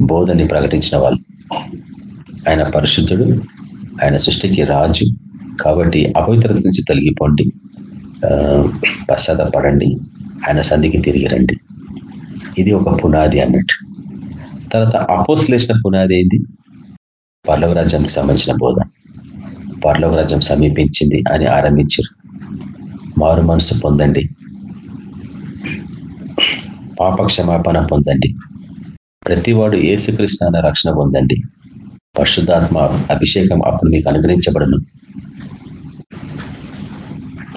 బోధని ప్రకటించిన వాళ్ళు. ఆయన పరిశుద్ధుడు ఆయన సృష్టికి రాజు. కాబట్టి అపవిత్రత నుంచి తొలగిపోండి. పశ్చాత్తపడండి. ఆయన సంధికి తిరిగి రండి. ఇది ఒక పునాది అన్నట్టు. తర్వాత అపోస్లేసిన పునాది ఏంది? పర్లోక రాజ్యానికి సంబంధించిన బోధ. పర్లోక రాజ్యం సమీపించింది అని ఆరంభించారు. మారు మనసు పొందండి. పాప క్షమాపణ పొందండి. ప్రతివాడు ఏసుకృష్ణ రక్షణ పొందండి. పరిశుద్ధాత్మ అభిషేకం అప్పుడు మీకు అనుగ్రహించబడను.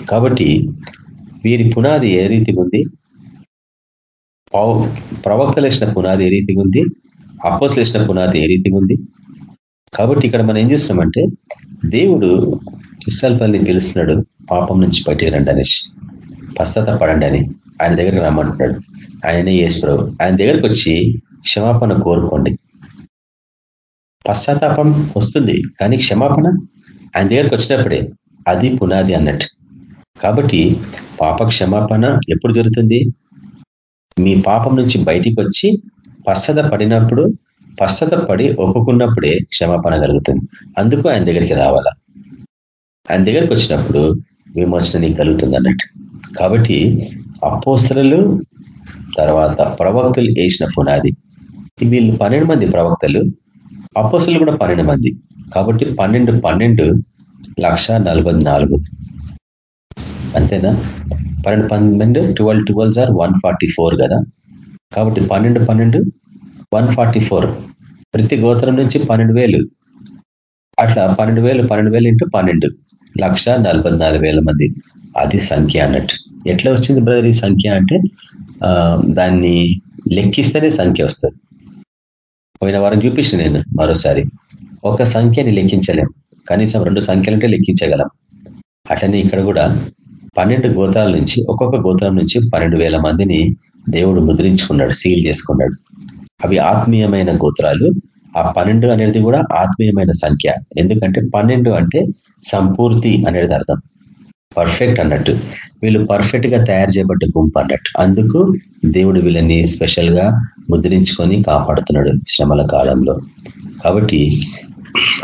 కాబట్టి వీరి పునాది ఏ రీతిగా ఉంది? ప్రవక్తలు వేసిన పునాది ఏ రీతిగా ఉంది? అపోసలు వేసిన పునాది ఏ రీతిగా ఉంది? కాబట్టి ఇక్కడ మనం ఏం చేస్తున్నామంటే దేవుడు ఇస్రాల్పల్ని పిలుస్తున్నాడు పాపం నుంచి బయటికి రండి అనేసి పశ్చాత్తపడండి అని. ఆయన దగ్గరికి రమ్మంటున్నాడు. ఆయననే ప్రభు ఆయన దగ్గరకు వచ్చి క్షమాపణ కోరుకోండి. పశ్చాత్తాపం వస్తుంది కానీ క్షమాపణ ఆయన దగ్గరకు వచ్చినప్పుడే అది పునాది అన్నట్టు. కాబట్టి పాప క్షమాపణ ఎప్పుడు జరుగుతుంది? మీ పాపం నుంచి బయటికి వచ్చి పశ్చత పడినప్పుడు పశ్చత పడి ఒప్పుకున్నప్పుడే క్షమాపణ కలుగుతుంది. అందుకు ఆయన దగ్గరికి రావాలా? ఆయన దగ్గరికి వచ్చినప్పుడు విమోచన నీకు కలుగుతుంది అన్నట్టు. కాబట్టి అపోసరలు తర్వాత ప్రవక్తలు వేసిన పునాది. వీళ్ళు పన్నెండు మంది ప్రవక్తలు అపోసలు కూడా పన్నెండు మంది. కాబట్టి పన్నెండు పన్నెండు లక్ష అంతేనా? పన్నెండు పన్నెండు twelve twelve sir one forty four కదా? కాబట్టి పన్నెండు పన్నెండు వన్ ఫార్టీ ఫోర్. ప్రతి గోత్రం నుంచి పన్నెండు వేలు. అట్లా పన్నెండు వేలు పన్నెండు వేలు ఇంటూ పన్నెండు. లక్ష మంది. అది సంఖ్య అన్నట్టు. ఎట్లా వచ్చింది బ్రదర్ ఈ సంఖ్య అంటే దాన్ని లెక్కిస్తేనే సంఖ్య వస్తుంది. పోయిన వారం చూపించిన నేను మరోసారి. ఒక సంఖ్యని లెక్కించలేం. కనీసం రెండు సంఖ్యలంటే లెక్కించగలం. అట్లనే ఇక్కడ కూడా పన్నెండు గోత్రాల నుంచి ఒక్కొక్క గోత్రం నుంచి పన్నెండు మందిని దేవుడు ముద్రించుకున్నాడు సీల్ చేసుకున్నాడు. అవి ఆత్మీయమైన గోత్రాలు. ఆ పన్నెండు అనేది కూడా ఆత్మీయమైన సంఖ్య. ఎందుకంటే పన్నెండు అంటే సంపూర్తి అనేది అర్థం. పర్ఫెక్ట్ అన్నట్టు. వీళ్ళు పర్ఫెక్ట్గా తయారు చేయబడ్డ గుంపు అన్నట్టు. అందుకు దేవుడు వీళ్ళని స్పెషల్గా ముద్రించుకొని కాపాడుతున్నాడు శ్రమల కాలంలో. కాబట్టి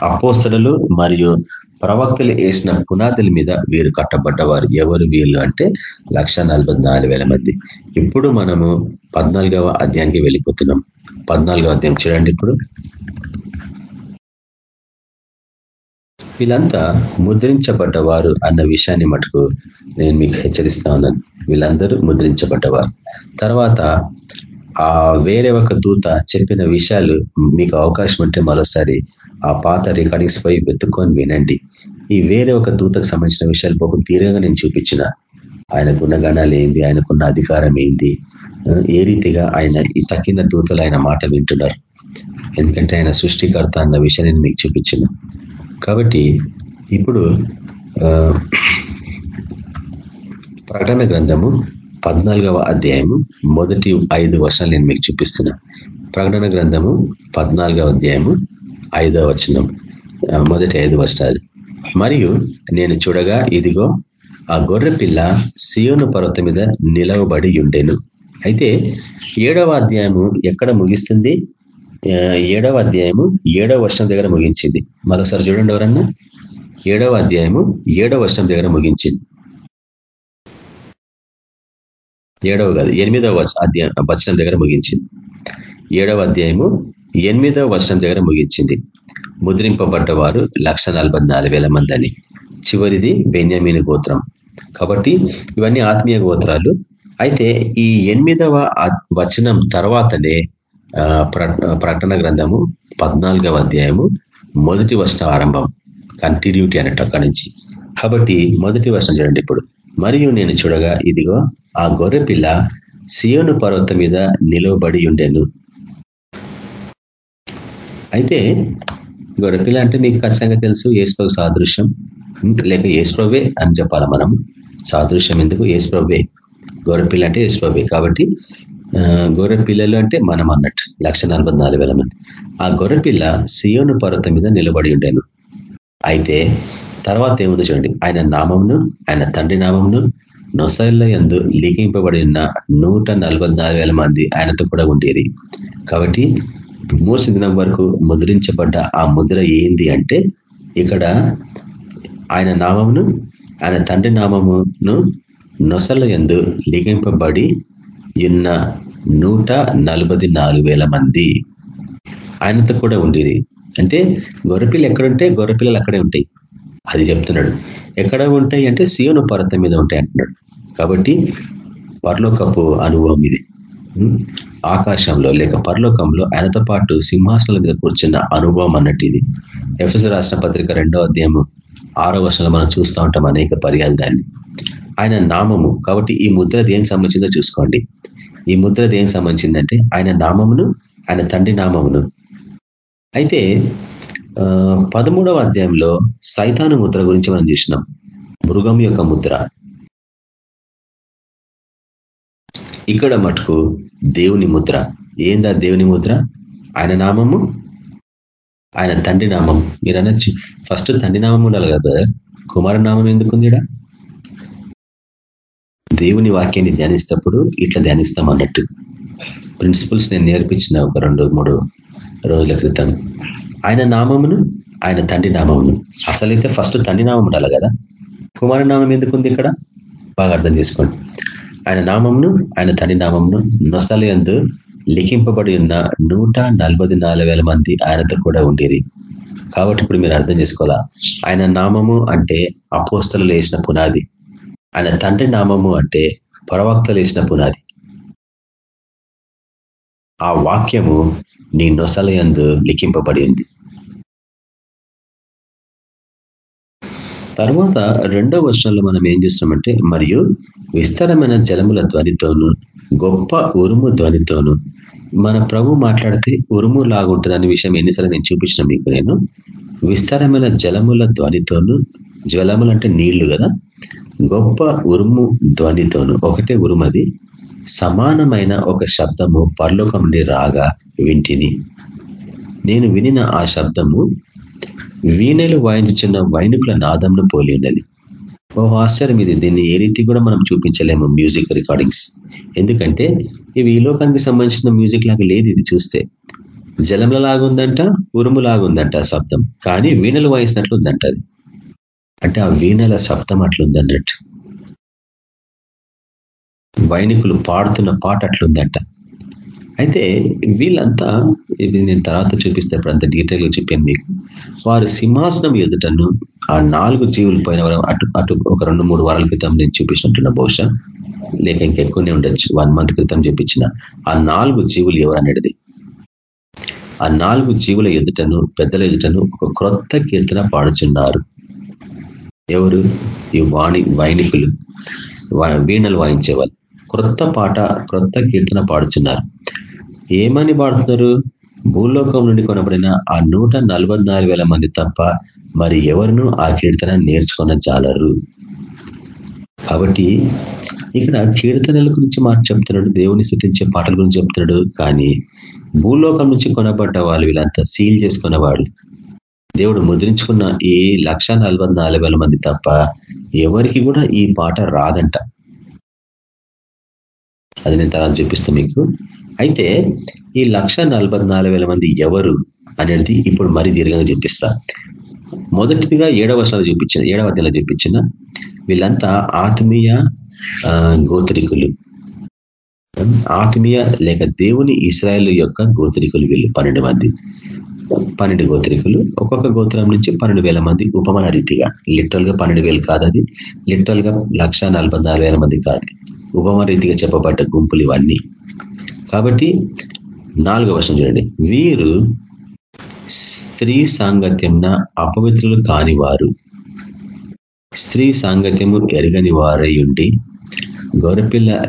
అపోస్తలు మరియు ప్రవక్తలు వేసిన పునాదుల మీద వీరు కట్టబడ్డవారు ఎవరు వీళ్ళు అంటే లక్ష మంది. ఇప్పుడు మనము పద్నాలుగవ అధ్యాయానికి వెళ్ళిపోతున్నాం. పద్నాలుగవ అధ్యాయం చూడండి ఇప్పుడు. వీళ్ళంతా ముద్రించబడ్డవారు అన్న విషయాన్ని మటుకు నేను మీకు హెచ్చరిస్తా ఉన్నాను. వీళ్ళందరూ ముద్రించబడ్డవారు. తర్వాత ఆ వేరే ఒక దూత చెప్పిన విషయాలు మీకు అవకాశం ఉంటే మరోసారి ఆ పాత రికార్డింగ్స్ పై వెతుక్కొని వినండి. ఈ వేరే ఒక దూతకు సంబంధించిన విషయాలు బహు తీరంగా నేను చూపించిన. ఆయన గుణగణాలు ఏంది? ఆయనకున్న అధికారం ఏంది? ఏ రీతిగా ఆయన ఈ తక్కిన దూతలు ఆయన మాట వింటున్నారు? ఎందుకంటే ఆయన సృష్టికర్త అన్న విషయం నేను మీకు చూపించిన. కాబట్టి ఇప్పుడు ప్రకటన గ్రంథము పద్నాలుగవ అధ్యాయము మొదటి ఐదు వర్షాలు నేను మీకు చూపిస్తున్నా. ప్రకటన గ్రంథము పద్నాలుగవ అధ్యాయము ఐదవ వచనం మొదటి ఐదు వర్షాలు మరియు నేను చూడగా ఇదిగో ఆ గొర్రె పిల్ల సియోను పర్వతం మీద నిలవబడి ఉండేను. అయితే ఏడవ అధ్యాయము ఎక్కడ ముగిస్తుంది? ఏడవ అధ్యాయము ఏడవ వర్షం దగ్గర ముగించింది. మరోసారి చూడండి ఎవరన్నా? ఏడవ అధ్యాయము ఏడవ వర్షం దగ్గర ముగించింది. ఏడవ కాదు ఎనిమిదవ అధ్యాయం వచనం దగ్గర ముగించింది. ఏడవ అధ్యాయము ఎనిమిదవ వచనం దగ్గర ముగించింది. ముద్రింపబడ్డవారు లక్ష మంది అని. చివరిది బెన్యామీని గోత్రం. కాబట్టి ఇవన్నీ ఆత్మీయ గోత్రాలు. అయితే ఈ ఎనిమిదవ వచనం తర్వాతనే ప్రకటన గ్రంథము పద్నాలుగవ అధ్యాయము మొదటి వర్ష ఆరంభం కంటిన్యూటీ అన్నట్టు అక్కడి నుంచి. కాబట్టి మొదటి వర్షం చూడండి ఇప్పుడు. మరియు నేను చూడగా ఇదిగో ఆ గొర్రె పిల్ల సియోను పర్వతం మీద నిలవబడి ఉండేను. అయితే గొర్రెపిల్ల అంటే మీకు ఖచ్చితంగా తెలుసు ఏసుప్రభు సాదృశ్యం. లేక ఏసుప్రభే అని చెప్పాలి మనం? సాదృశ్యం ఎందుకు? ఏసుప్రభే గొర్రెపిల్ల అంటే ఏసుప్రభే కాబట్టి గొర్రె పిల్లలు అంటే మనం అన్నట్టు లక్ష మంది. ఆ గొర్రె పిల్ల సియోను పర్వతం మీద నిలబడి ఉండేను. అయితే తర్వాత ఏముంది చూడండి. ఆయన నామంను ఆయన తండ్రి నామంను నొసైల్ల ఎందు లిఖింపబడిన నూట మంది ఆయనతో కూడా ఉండేది. కాబట్టి మూసి దినం వరకు ముద్రించబడ్డ ఆ ముద్ర ఏంది అంటే ఇక్కడ ఆయన నామమును ఆయన తండ్రి నామమును నొసల ఎందు లిఖింపబడి ఉన్న నూట మంది. ఆయనతో కూడా ఉండేది అంటే గొర్రెపిల్లలు ఎక్కడుంటే గొర్రెపిల్లలు అక్కడే ఉంటాయి. అది చెప్తున్నాడు. ఎక్కడ ఉంటాయి అంటే సియోను పర్వతం మీద ఉంటాయి అంటున్నాడు. కాబట్టి పర్లోకపు అనుభవం ఇది. ఆకాశంలో లేక పరలోకంలో ఆయనతో పాటు సింహాసనాల మీద కూర్చున్న అనుభవం అన్నట్టు ఇది. ఎఫ్ఎస్ రాష్ట్ర పత్రిక రెండో అధ్యాయము ఆరో వర్షంలో మనం చూస్తూ ఉంటాం అనేక పర్యాలు దాన్ని. ఆయన నామము. కాబట్టి ఈ ముద్ర దేనికి సంబంధించిందో చూసుకోండి. ఈ ముద్ర దేనికి సంబంధించిందంటే ఆయన నామమును ఆయన తండ్రి నామమును. అయితే పదమూడవ అధ్యాయంలో సైతాను ముద్ర గురించి మనం చూసినాం. మృగం యొక్క ముద్ర. ఇక్కడ మటుకు దేవుని ముద్ర. ఏందా దేవుని ముద్ర? ఆయన నామము ఆయన తండ్రి నామం మీరు అనొచ్చు. ఫస్ట్ తండ్రి నామం ఉండాలి కదా కుమార నామం ఎందుకుందిడా? దేవుని వాక్యాన్ని ధ్యానిస్తప్పుడు ఇట్లా ధ్యానిస్తాం అన్నట్టు. ప్రిన్సిపల్స్ నేను నేర్పించిన ఒక రెండు మూడు రోజుల క్రితం. ఆయన నామమును ఆయన తండ్రి నామమును. అసలైతే ఫస్ట్ తండ్రి నామం ఉండాలి కదా? కుమార నామం ఎందుకుంది ఇక్కడ? బాగా అర్థం చేసుకోండి. ఆయన నామంను ఆయన తండ్రి నామంను నొసలయందు లిఖింపబడి ఉన్న నూట మంది ఆయనతో కూడా ఉండేది కాబట్టి ఇప్పుడు మీరు అర్థం చేసుకోవాలా? ఆయన నామము అంటే అపోస్తలు వేసిన పునాది. ఆయన తండ్రి నామము అంటే ప్రవక్తలు వేసిన పునాది. ఆ వాక్యము నీ నొసలయందు లిఖింపబడి ఉంది. తర్వాత రెండో వర్షంలో మనం ఏం చేస్తామంటే మరియు విస్తారమైన జలముల ధ్వనితోను గొప్ప ఉరుము ధ్వనితోను మన ప్రభు మాట్లాడితే ఉరుము లాగుంటుందనే విషయం ఎన్నిసార్లు నేను చూపించిన మీకు నేను విస్తారమైన జలముల ధ్వనితోను జ్వలములు అంటే నీళ్ళు కదా? గొప్ప ఉరుము ధ్వనితోను ఒకటే ఉరుమది సమానమైన ఒక శబ్దము పర్లోకం నుండి రాగా వింటిని. నేను వినిన ఆ శబ్దము వీణలు వాయించుచున్న వైనుకుల నాదంను పోలి ఉన్నది. ఓ ఆశ్చర్యం ఇది. దీన్ని ఏ రీతి కూడా మనం చూపించలేము మ్యూజిక్ రికార్డింగ్స్. ఎందుకంటే ఇవి ఈ లోకానికి సంబంధించిన మ్యూజిక్ లాగా లేదు ఇది చూస్తే. జలంల లాగుందంట ఉరుము లాగుందంట శబ్దం. కానీ వీణలు వాయిస్తున్నట్లు ఉందంట అది. అంటే ఆ వీణల శబ్దం అట్లుంది అన్నట్టు వైనికులు పాడుతున్న పాట అట్లుందంట. అయితే వీళ్ళంతా ఇది నేను తర్వాత చూపిస్తే ఇప్పుడు అంత డీటెయిల్గా చెప్పాను మీకు. వారు సింహాసనం ఎదుటను ఆ నాలుగు జీవులు పోయిన అటు అటు ఒక రెండు మూడు వారాల క్రితం నేను చూపించినట్టున్నా బహుశా లేక ఇంకెక్కువనే ఉండొచ్చు వన్ మంత్ క్రితం చూపించిన ఆ నాలుగు జీవులు ఎవరనేది. ఆ నాలుగు జీవుల ఎదుటను పెద్దల ఎదుటను ఒక క్రొత్త కీర్తన పాడుచున్నారు. ఎవరు? ఈ వాణి వైనికులు వీణలు వాయించేవాళ్ళు. క్రొత్త పాట క్రొత్త కీర్తన పాడుచున్నారు. ఏమని పాడుతున్నారు? భూలోకం నుండి కొనబడిన ఆ నూట మంది తప్ప మరి ఎవరినూ ఆ కీర్తన నేర్చుకున్న జాలరు కాబట్టి ఇక్కడ కీర్తనల గురించి మాట చెప్తున్నాడు దేవుని స్థుతించే పాటల గురించి చెప్తున్నాడు. కానీ భూలోకం నుంచి కొనబడ్డ వాళ్ళు వీళ్ళంతా సీల్ చేసుకున్న వాళ్ళు. దేవుడు ముద్రించుకున్న ఈ లక్ష మంది తప్ప ఎవరికి కూడా ఈ పాట రాదంట. అది నేను తర్వాత చూపిస్తాను మీకు. అయితే ఈ లక్ష మంది ఎవరు అనేది ఇప్పుడు మరీ దీర్ఘంగా చూపిస్తా. మొదటిదిగా ఏడవ వర్షాలు చూపించిన ఏడవ అధ్యాయంలో చూపించిన వీళ్ళంతా ఆత్మీయ గోత్రికులు. ఆత్మీయ లేక దేవుని ఇస్రాయల్ యొక్క గోత్రికులు వీళ్ళు పన్నెండు మంది. పన్నెండు గోత్రికులు. ఒక్కొక్క గోత్రం నుంచి పన్నెండు వేల మంది ఉపమాన రీతిగా. లిటరల్గా పన్నెండు వేలు అది. లిటరల్గా లక్ష మంది కాదు. ఉపమాన రీతిగా చెప్పబడ్డ గుంపులు ఇవన్నీ. కాబట్టి నాలుగో వర్షం చూడండి. వీరు స్త్రీ సాంగత్యంన అపవిత్రులు కానివారు. స్త్రీ సాంగత్యము ఎరగని వారై ఉండి గొరపిల్ల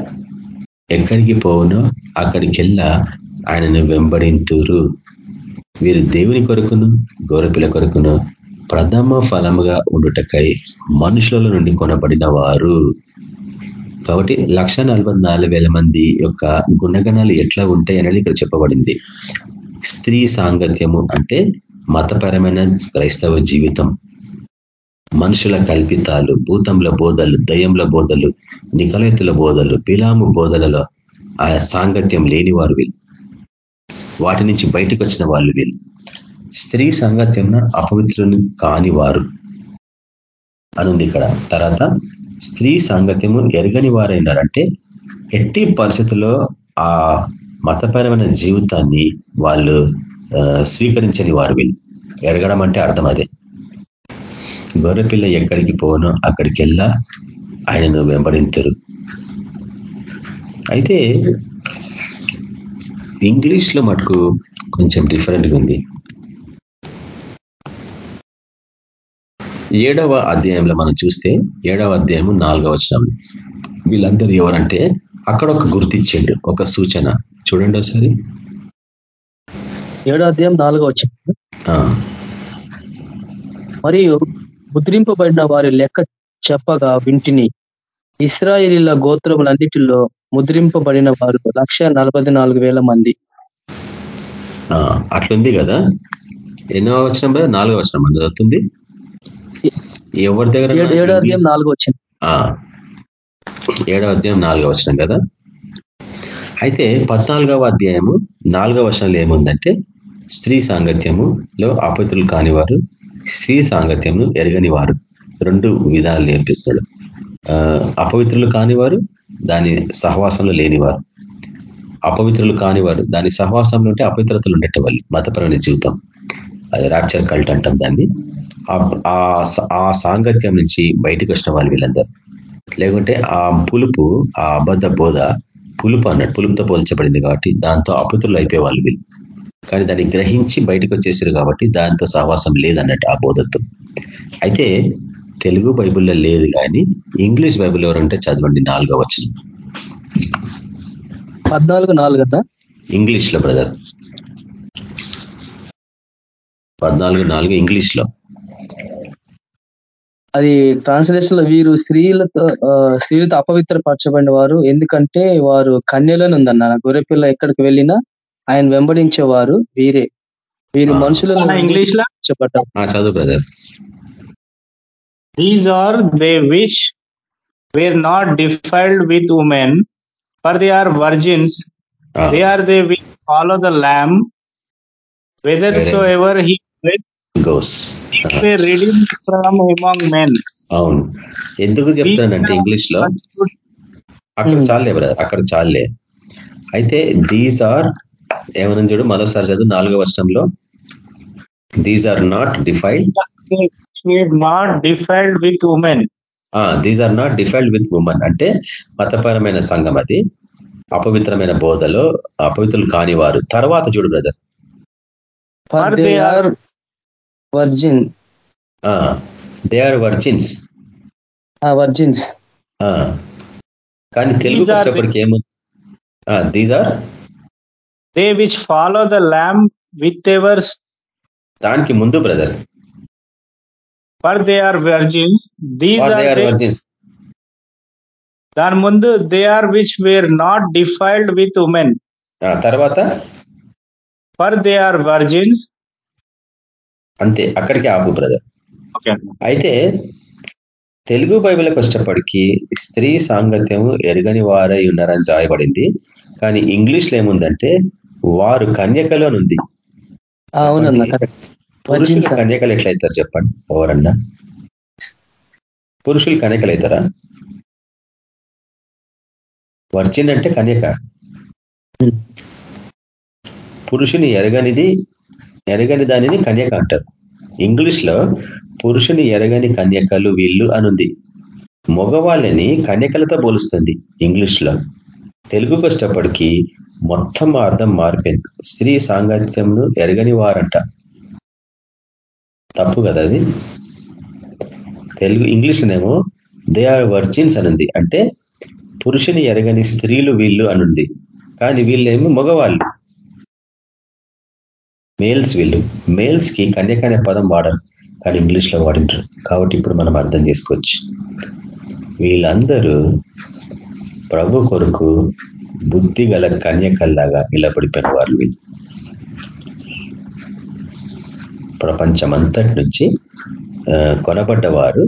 ఎక్కడికి పోవునో అక్కడికెల్లా ఆయనను వెంబడింతురు. వీరు దేవుని కొరకును గౌరపిల్ల కొరకును ప్రథమ ఫలముగా ఉండుటకై మనుషుల నుండి కొనబడిన వారు కాబట్టి లక్ష మంది యొక్క గుణగణాలు ఎట్లా ఉంటాయి అనేది ఇక్కడ చెప్పబడింది. స్త్రీ సాంగత్యము అంటే మతపరమైన క్రైస్తవ జీవితం. మనుషుల కల్పితాలు భూతంల బోధలు దయ్యంల బోధలు నికలైతుల బోధలు పిలాము బోధలలో ఆ సాంగత్యం లేని వారు వీళ్ళు. వాటి నుంచి బయటకు వచ్చిన వాళ్ళు వీళ్ళు. స్త్రీ సంగత్యం అపవిత్రుని కాని వారు అనుంది ఇక్కడ. తర్వాత స్త్రీ సాంగత్యము ఎరగని వారైనారంటే ఎట్టి పరిస్థితుల్లో ఆ మతపరమైన జీవితాన్ని వాళ్ళు స్వీకరించని వారు వీళ్ళు. ఎరగడం అంటే అర్థం అదే. గొర్రెపిల్ల ఎక్కడికి పోనో అక్కడికి వెళ్ళా ఆయనను వెంబడించరు అయితే ఇంగ్లీష్లో మటుకు కొంచెం డిఫరెంట్గా ఉంది. ఏడవ అధ్యాయంలో మనం చూస్తే ఏడవ అధ్యాయము నాలుగవ వచనం. వీళ్ళందరూ ఎవరంటే అక్కడ ఒక గుర్తించండు ఒక సూచన. చూడండి ఒకసారి. ఏడో అధ్యాయం నాలుగవ వచ్చిన మరియు ముద్రింపబడిన వారి లెక్క చెప్పగా వింటిని ఇస్రాయిలీల గోత్రములన్నిటిలో ముద్రింపబడిన వారు లక్ష మంది. అట్లుంది కదా? ఎన్నో వచ్చిన నాలుగో వచ్చిన మన చదువుతుంది ఎవరి దగ్గర ఏడో అధ్యాయం నాలుగో వచ్చింది ఏడో అధ్యాయం నాలుగో వచ్చిన కదా? అయితే పద్నాలుగవ అధ్యాయము నాలుగవ వర్షంలో ఏముందంటే స్త్రీ సాంగత్యములో అపతులు కానివారు స్త్రీ సాంగత్యము ఎరగని వారు రెండు విధాలు నేర్పిస్తాడు. అపవిత్రులు కానివారు దాని సహవాసంలో లేనివారు. అపవిత్రులు కానివారు దాని సహవాసంలో ఉంటే అపవిత్రతలు ఉండేటవాళ్ళు మతపరమైన జీవితం. అది రాక్చర్ కల్ట్ అంటాం దాన్ని. ఆ సాంగత్యం నుంచి బయటకు వచ్చిన వాళ్ళు వీళ్ళందరూ. లేకుంటే ఆ పులుపు ఆ అబద్ధ బోధ పులుపు అన్నట్టు పులుపుతో పోల్చబడింది కాబట్టి దాంతో అపవిత్రులు అయిపోయే వాళ్ళు వీళ్ళు. కానీ దాన్ని గ్రహించి బయటకు వచ్చేసారు కాబట్టి దాంతో సహవాసం లేదన్నట్టు ఆ బోధతో. అయితే తెలుగు బైబుల్లో లేదు కానీ ఇంగ్లీష్ బైబుల్ ఎవరంటే చదవండి నాలుగో వచ్చిన పద్నాలుగు నాలుగు ఇంగ్లీష్లో బ్రదర్. పద్నాలుగు నాలుగు ఇంగ్లీష్లో అది ట్రాన్స్లేషన్లో వీరు స్త్రీలతో స్త్రీలతో అపవిత్రపరచబడిన వారు. ఎందుకంటే వారు కన్యలను ఉందన్న. గొర్రెపిల్ల ఎక్కడికి వెళ్ళినా ఆయన వెంబడించేవారు వీరే. వీరు మనుషులను ఇంగ్లీష్లో చెప్పటం చదువు brother. These are they which were not defiled with women for they are virgins they are they which follow the lamb whithersoever he goes from among men అవును. ఎందుకు చెప్తానంటే ఇంగ్లీష్లో అక్కడ చాలే బ్రదర్ అక్కడ చాలే. అయితే దీస్ ఆర్ ఏమన్నా చూడు మరోసారి చదువు నాలుగో వర్షంలో these are not defiled not defiled with women these are not defiled with women అంటే మతపరమైన సంఘం అది అపవిత్రమైన బోధలో అపవిత్రులు కాని వారు తర్వాత చూడు brother they are virgin they are virgins virgins కానీ తెలుగు వచ్చేప్పటికి ఏము these are they which follow the lamb whithersoever దానికి ముందు brother for they are virgins these they are are virgins దాని ముందు they are which were not defiled with women తర్వాత? For they are virgins అంతే అక్కడికి ఆపు బ్రదర్ ఓకే అయితే తెలుగు బైబిల్కి వచ్చేటప్పటికి స్త్రీ సాంగత్యము ఎరగని వారై ఉన్నారని రాయబడింది కానీ ఇంగ్లీష్లో ఏముందంటే వారు కన్యకలోనుంది అవునన్నా కరెక్ట్ పురుషులు కన్యకలు ఎట్లయితారు చెప్పండి ఎవరన్నా? పురుషులు కన్యకలు అవుతారా వర్జిన్ అంటే కన్యక. పురుషుని ఎరగనిది ఎరగని దానిని కన్యక అంటారు. ఇంగ్లీష్లో పురుషుని ఎరగని కన్యకలు వీళ్ళు అనుంది. మగవాళ్ళని కన్యకలతో పోలుస్తుంది ఇంగ్లీష్లో తెలుగుకి వచ్చేటప్పటికి మొత్తం అర్థం మారిపోయింది. స్త్రీ సాంగత్యంను ఎరగని వారంట తప్పు కదా అది? తెలుగు ఇంగ్లీష్నేమో దే ఆర్ వర్జిన్స్ అనుంది. అంటే పురుషుని ఎరగని స్త్రీలు వీళ్ళు అనుంది. కానీ వీళ్ళేమో మగవాళ్ళు. మేల్స్ వీళ్ళు. మేల్స్కి కన్యక అనే పదం వాడరు. కానీ ఇంగ్లీష్లో వాడింటారు కాబట్టి ఇప్పుడు మనం అర్థం చేసుకోవచ్చు. వీళ్ళందరూ ప్రభు కొరకు బుద్ధి గల కన్యకల్లాగా నిలబడిపోయిన వాళ్ళు వీళ్ళు. ప్రపంచమంతటి నుంచి కొనబడ్డవారు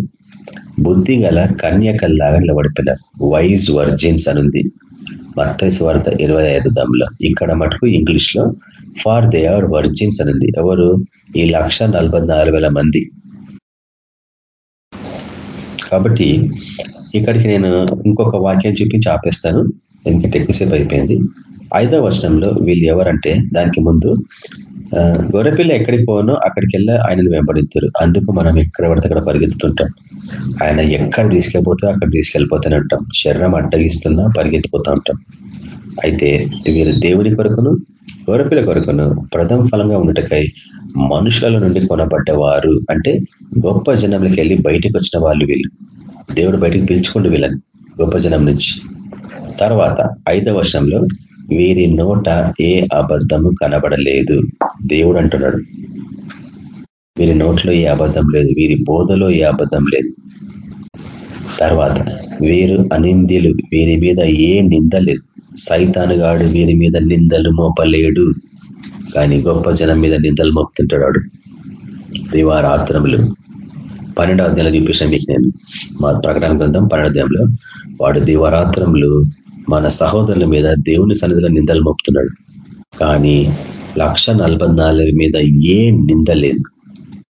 బుద్ధి గల కన్యకల్లాగా నిలబడిపోయినారు వైజ్ వర్జిన్స్ అనుంది మత్తైసు వార్త ఇరవై ఐదు దమ్లో ఇక్కడ మటుకు ఇంగ్లీష్లో ఫార్ దే ఆర్ వర్జిన్స్ అనుంది ఎవరు? ఈ లక్ష నలభై నాలుగు వేల మంది. కాబట్టి ఇక్కడికి నేను ఇంకొక వాక్యం చూపించి ఆపేస్తాను. ఎందుకంటే ఎక్కువసేపు అయిపోయింది. ఐదో వర్షంలో వీళ్ళు ఎవరంటే దానికి ముందు గొర్రెపిల్ల ఎక్కడికి పోనో అక్కడికి వెళ్ళి ఆయనను వెంబడిస్తారు అందుకు మనం ఎక్కడ పడితే అక్కడ పరిగెత్తుతుంటాం. ఆయన ఎక్కడ తీసుకెళ్ళిపోతే అక్కడ తీసుకెళ్ళిపోతూనే ఉంటాం. శరీరం అడ్డగిస్తున్నా పరిగెత్తిపోతూ ఉంటాం. అయితే వీరు దేవుని కొరకును గొర్రెపిల్ల కొరకును ప్రథమ ఫలంగా ఉండటకై మనుషుల నుండి కొనబడ్డవారు అంటే గొప్ప జనంలోకి వెళ్ళి బయటికి వచ్చిన వాళ్ళు వీళ్ళు. దేవుడు బయటకు పిలుచుకుంటూ వీళ్ళని గొప్ప జనం నుంచి. తర్వాత ఐదవ వర్షంలో వీరి నోట ఏ అబద్ధము కనబడలేదు. దేవుడు అంటున్నాడు వీరి నోట్లో ఏ అబద్ధం లేదు. వీరి బోధలో ఏ అబద్ధం లేదు. తర్వాత వీరు అనిందిలు వీరి మీద ఏ నింద లేదు. సైతానుగాడు వీరి మీద నిందలు మోపలేడు. కానీ గొప్ప జనం మీద నిందలు మోపుతుంటాడు. దివారాత్రములు. పన్నెండో అధ్యాయంలో చూపించాను మీకు నేను. మా ప్రకటన గ్రంథం పన్నెండో అధ్యాయంలో. వాడు దివారాత్రములు మన సహోదరుల మీద దేవుని సన్నిధిలో నిందలు మోపుతున్నాడు. కానీ లక్ష మీద ఏ నింద లేదు.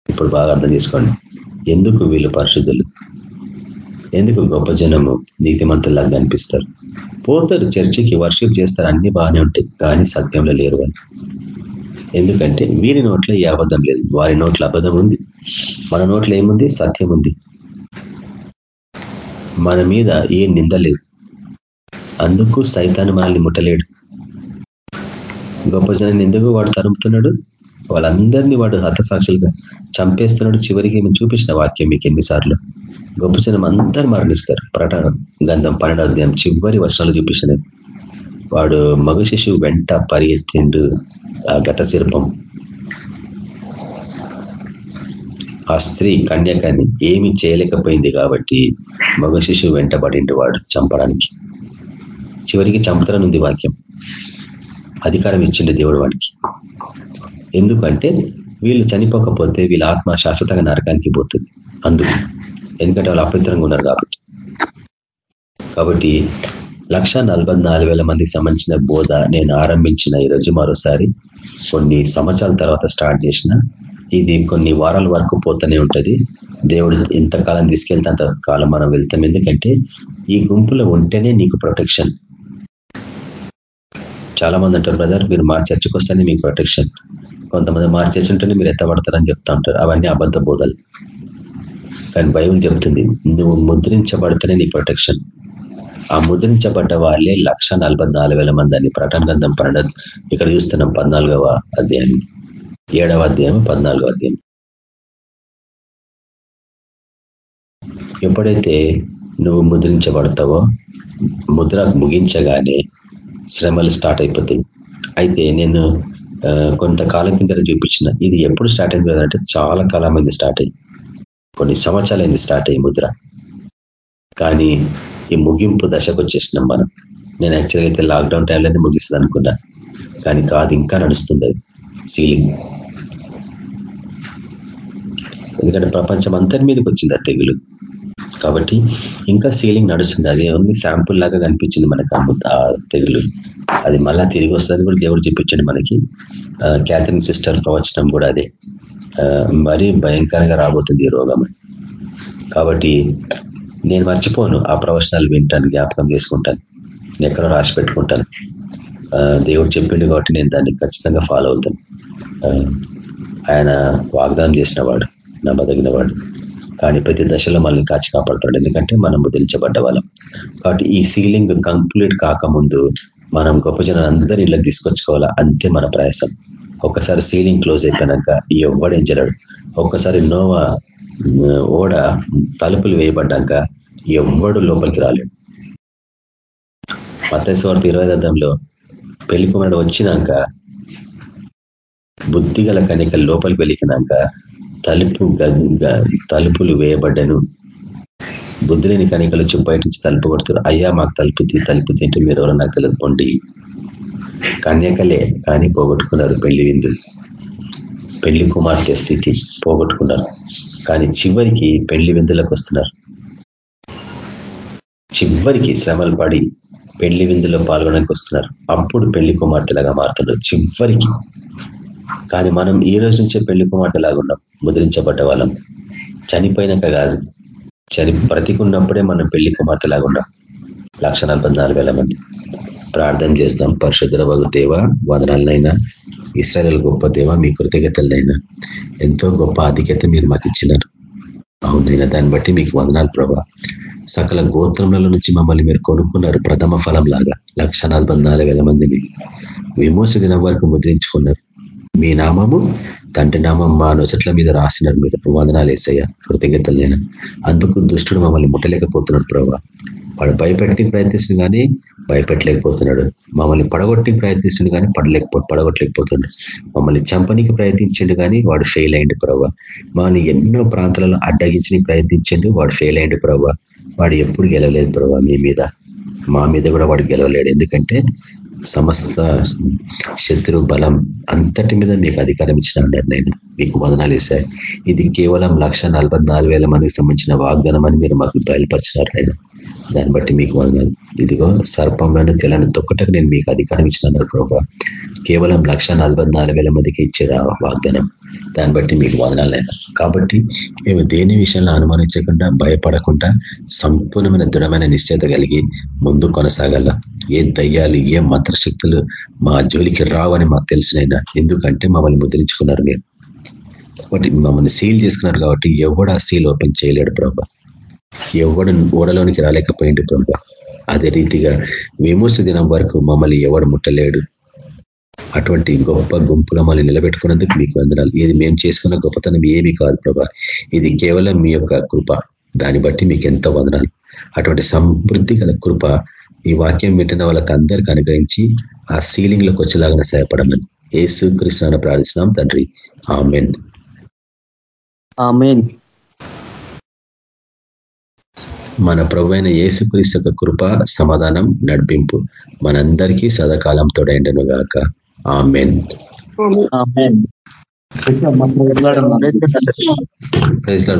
ఇప్పుడు బాగా అర్థం చేసుకోండి. ఎందుకు వీళ్ళు పరిశుద్ధులు? ఎందుకు గొప్ప జనము నీతిమంతుల్లాగా కనిపిస్తారు పోతారు చర్చికి వర్షిప్ చేస్తారు అన్ని బాగానే ఉంటాయి కానీ సత్యంలో లేరు వాళ్ళు. ఎందుకంటే వీరి నోట్లో ఏ అబద్ధం లేదు. వారి నోట్లో అబద్ధం ఉంది. మన నోట్లో ఏముంది? సత్యం ఉంది. మన మీద ఏ నింద లేదు. అందుకు సైతాన్ని మనల్ని ముట్టలేడు. గొప్ప జనాన్ని ఎందుకు వాడు తరుముతున్నాడు? వాళ్ళందరినీ వాడు హతసాక్షులుగా చంపేస్తున్నాడు. చివరికి మేము చూపించిన వాక్యం మీకు ఎన్నిసార్లు? గొప్ప జనం అందరు మరణిస్తారు. ప్రకటన గంధం పన్నెండో అధ్యాయం చివరి వర్షాలు చూపించిన వాడు మగ శిశువు వెంట పరిగెత్తిండు ఆ ఘట శిల్పం ఆ స్త్రీ కన్యకాన్ని ఏమి చేయలేకపోయింది కాబట్టి మగ శిశువు వెంటబడిండు వాడు చంపడానికి. చివరికి చంపుతారనుంది వాక్యం. అధికారం ఇచ్చిండు దేవుడు వాడికి. ఎందుకంటే వీళ్ళు చనిపోకపోతే వీళ్ళ ఆత్మ శాశ్వతంగా నరకానికి పోతుంది. అందుకు ఎందుకంటే వాళ్ళు అపవిత్రంగా ఉన్నారు కాబట్టి. కాబట్టి లక్ష మందికి సంబంధించిన బోధ నేను ఆరంభించిన ఈరోజు మరోసారి. కొన్ని సంవత్సరాల తర్వాత స్టార్ట్ చేసిన. ఇది కొన్ని వారాల వరకు పోతూనే ఉంటుంది. దేవుడు ఎంతకాలం తీసుకెళ్తే అంత కాలం మనం వెళ్తాం. ఎందుకంటే ఈ గుంపులో ఉంటేనే నీకు ప్రొటెక్షన్ చాలా మంది అంటారు బ్రదర్ మీరు మా చర్చకు వస్తేనే మీకు ప్రొటెక్షన్ కొంతమంది మా చర్చ ఉంటేనే మీరు ఎత్తబడతారని చెప్తా ఉంటారు. అవన్నీ అబద్ధ బోధలు. కానీ బైబుల్ చెప్తుంది నువ్వు ముద్రించబడితేనే నీ ప్రొటెక్షన్ ఆ ముద్రించబడ్డ వాళ్ళే లక్ష మంది అని ప్రకటన గంధం పన్నెండు ఇక్కడ చూస్తున్నాం పద్నాలుగవ అధ్యాయం. ఏడవ అధ్యాయం పద్నాలుగవ అధ్యాయం. ఎప్పుడైతే నువ్వు ముద్రించబడతావో ముద్ర ముగించగానే శ్రమలు స్టార్ట్ అయిపోతాయి. అయితే నేను కొంతకాలం కింద చూపించిన ఇది ఎప్పుడు స్టార్ట్ అయింది అంటే చాలా కాలం అయింది స్టార్ట్ అయ్యి. కొన్ని సంవత్సరాలు అయింది స్టార్ట్ అయ్యి ముద్ర. కానీ ఈ ముగింపు దశకు వచ్చేసినాం మనం. నేను యాక్చువల్గా అయితే లాక్డౌన్ టైంలోనే ముగిస్తుంది అనుకున్నా. కానీ కాదు ఇంకా నడుస్తుంది అది. సీలింగ్ ఎందుకంటే ప్రపంచం అంతటి మీదకి వచ్చింది ఆ తెగులు. కాబట్టి ఇంకా సీలింగ్ నడుస్తుంది. అది ఉంది శాంపుల్ లాగా కనిపించింది మనకు ఆ తెగులు. అది మళ్ళా తిరిగి వస్తుంది కూడా దేవుడు చెప్పించండి మనకి. క్యాథరిన్ సిస్టర్ ప్రవచనం కూడా అదే. మరీ భయంకరంగా రాబోతుంది ఈ రోగం. కాబట్టి నేను మర్చిపోను ఆ ప్రవచనాలు వింటాను జ్ఞాపకం చేసుకుంటాను. నేను ఎక్కడో రాసి పెట్టుకుంటాను. దేవుడు చెప్పిండు కాబట్టి నేను దాన్ని ఖచ్చితంగా ఫాలో అవుతాను. ఆయన వాగ్దానం చేసిన వాడు. నమ్మదగిన వాడు కానీ ప్రతి దశలో మనల్ని కాచి కాపాడుతాడు. ఎందుకంటే మనం ముద్రించబడ్డ వాళ్ళం. కాబట్టి ఈ సీలింగ్ కంప్లీట్ కాకముందు మనం గొప్ప జనాలు ఇలా ఇళ్ళకి తీసుకొచ్చుకోవాలా? అంతే మన ప్రయాసం. ఒక్కసారి సీలింగ్ క్లోజ్ అయిపోయినాక ఎవ్వడేం చేయలేడు. ఒక్కసారి నోవా ఓడ తలుపులు వేయబడ్డాక ఎవ్వడు లోపలికి రాలేడు. మతస్వార్థ ఇరవై అర్థంలో పెళ్ళి కుమారుడు వచ్చినాక బుద్ధిగల కనిక లోపలికి వెళ్ళినాక తలుపు తలుపులు వేయబడ్డను. బుద్ధులేని కనికలు వచ్చి బయట నుంచి తలుపు కొడుతారు. అయ్యా మాకు తలుపు తీ తలుపు తింటే మీరు ఎవరో నాకు తెలియదు పొండి కన్యకలే కానీ పోగొట్టుకున్నారు పెళ్ళి విందులు పెళ్ళి కుమార్తె స్థితి పోగొట్టుకున్నారు. కానీ చివరికి పెళ్ళి విందులకు వస్తున్నారు. చివరికి శ్రమలు పడి పెళ్ళి విందులో పాల్గొనడానికి వస్తున్నారు. అప్పుడు పెళ్ళి కుమార్తెలాగా మారుతున్నారు. చివరికి. కానీ మనం ఈ రోజు నుంచే పెళ్ళి కుమార్తెలాగున్నాం ముద్రించబడ్డ వాళ్ళం. చనిపోయినాక కాదు చని బ్రతికున్నప్పుడే మనం పెళ్ళి కుమార్తెలాగున్నాం లక్ష మంది. ప్రార్థన చేస్తాం పరిశుద్ధ వగు దేవ వదనాలనైనా ఇస్రాయల్ గొప్ప దేవ మీ కృతజ్ఞతలనైనా. ఎంతో గొప్ప ఆధిక్యత మీరు మాకు ఇచ్చినారు. అవునైనా దాన్ని బట్టి మీకు వందనాలు ప్రభా. సకల గోత్రముల నుంచి మమ్మల్ని మీరు కొనుక్కున్నారు ప్రథమ ఫలం లాగా లక్ష మందిని. విమోచ దినం వరకు ముద్రించుకున్నారు. మీ నామము తండ్రి నామం మా నొసట్ల మీద రాసినారు మీరు. వందనాలు వేసయ్యా కృతజ్ఞతలు నేను. అందుకు దుష్టుడు మమ్మల్ని ముట్టలేకపోతున్నాడు ప్రభా. వాడు భయపెట్టడానికి ప్రయత్నిస్తుంది కానీ భయపెట్టలేకపోతున్నాడు. మమ్మల్ని పడగొట్టడానికి ప్రయత్నిస్తుంది కానీ పడలేకపో పడగొట్టలేకపోతున్నాడు. మమ్మల్ని చంపనికి ప్రయత్నించండు కానీ వాడు ఫెయిల్ అయ్యండి ప్రభావ మమ్మల్ని ఎన్నో ప్రాంతాలలో అడ్డగించడానికి ప్రయత్నించండు వాడు ఫెయిల్ అయ్యండి ప్రభావ వాడు ఎప్పుడు గెలవలేదు ప్రభావ మీ మీద. మా మీద కూడా వాడు గెలవలేడు. ఎందుకంటే సమస్త శత్రు బలం అంతటి మీద మీకు అధికారం ఇచ్చిన నేను మీకు వదనాలు వేశాయి ఇది కేవలం లక్ష మందికి సంబంధించిన వాగ్దానం అని మీరు మాకు బయలుపరిచినారు నేను. దాన్ని బట్టి మీకు వదనాలు. ఇదిగో సర్పంలోని తెలియని తొక్కటకు నేను మీకు అధికారం ఇచ్చినందుకు ప్రభావ కేవలం లక్ష మందికి ఇచ్చే వాగ్దానం. దాన్ని బట్టి మీకు వదనాలైనా కాబట్టి మేము దేని విషయంలో అనుమానించకుండా భయపడకుండా సంపూర్ణమైన దృఢమైన నిశ్చయత కలిగి ముందు కొనసాగల? ఏ దయ్యాలు ఏ మంత్రశక్తులు మా జోలికి రావని మాకు తెలిసినైనా ఎందుకంటే మమ్మల్ని ముద్రించుకున్నారు మీరు. కాబట్టి మమ్మల్ని సీల్ చేసుకున్నారు కాబట్టి ఎవడా సీల్ ఓపెన్ చేయలేడు ప్రభా. ఎవడు ఓడలోనికి రాలేకపోయింది ప్రభు అదే రీతిగా విమోచ దినం వరకు మమ్మల్ని ఎవడు ముట్టలేడు. అటువంటి గొప్ప గుంపులో మళ్ళీ నిలబెట్టుకున్నందుకు మీకు వందనాలు. ఇది మేము చేసుకున్న గొప్పతనం ఏమీ కాదు ప్రభా. ఇది కేవలం మీ యొక్క కృప. దాన్ని బట్టి మీకు ఎంతో వందనాలు. అటువంటి సమృద్ధి గల కృప ఈ వాక్యం వింటున్న వాళ్ళకి అందరికి అనుగ్రహించి ఆ సీలింగ్లోకి వచ్చేలాగా సహాయపడమని ఏసు కృష్ణ ప్రార్థిస్తున్నాం తండ్రి. ఆమెన్. మన ప్రభు అయిన ఏసుక్రీస్తు కృప సమాధానం నడిపింపు మనందరికీ సదాకాలం తోడైండను గాక. ఆమెన్. ప్రైజ్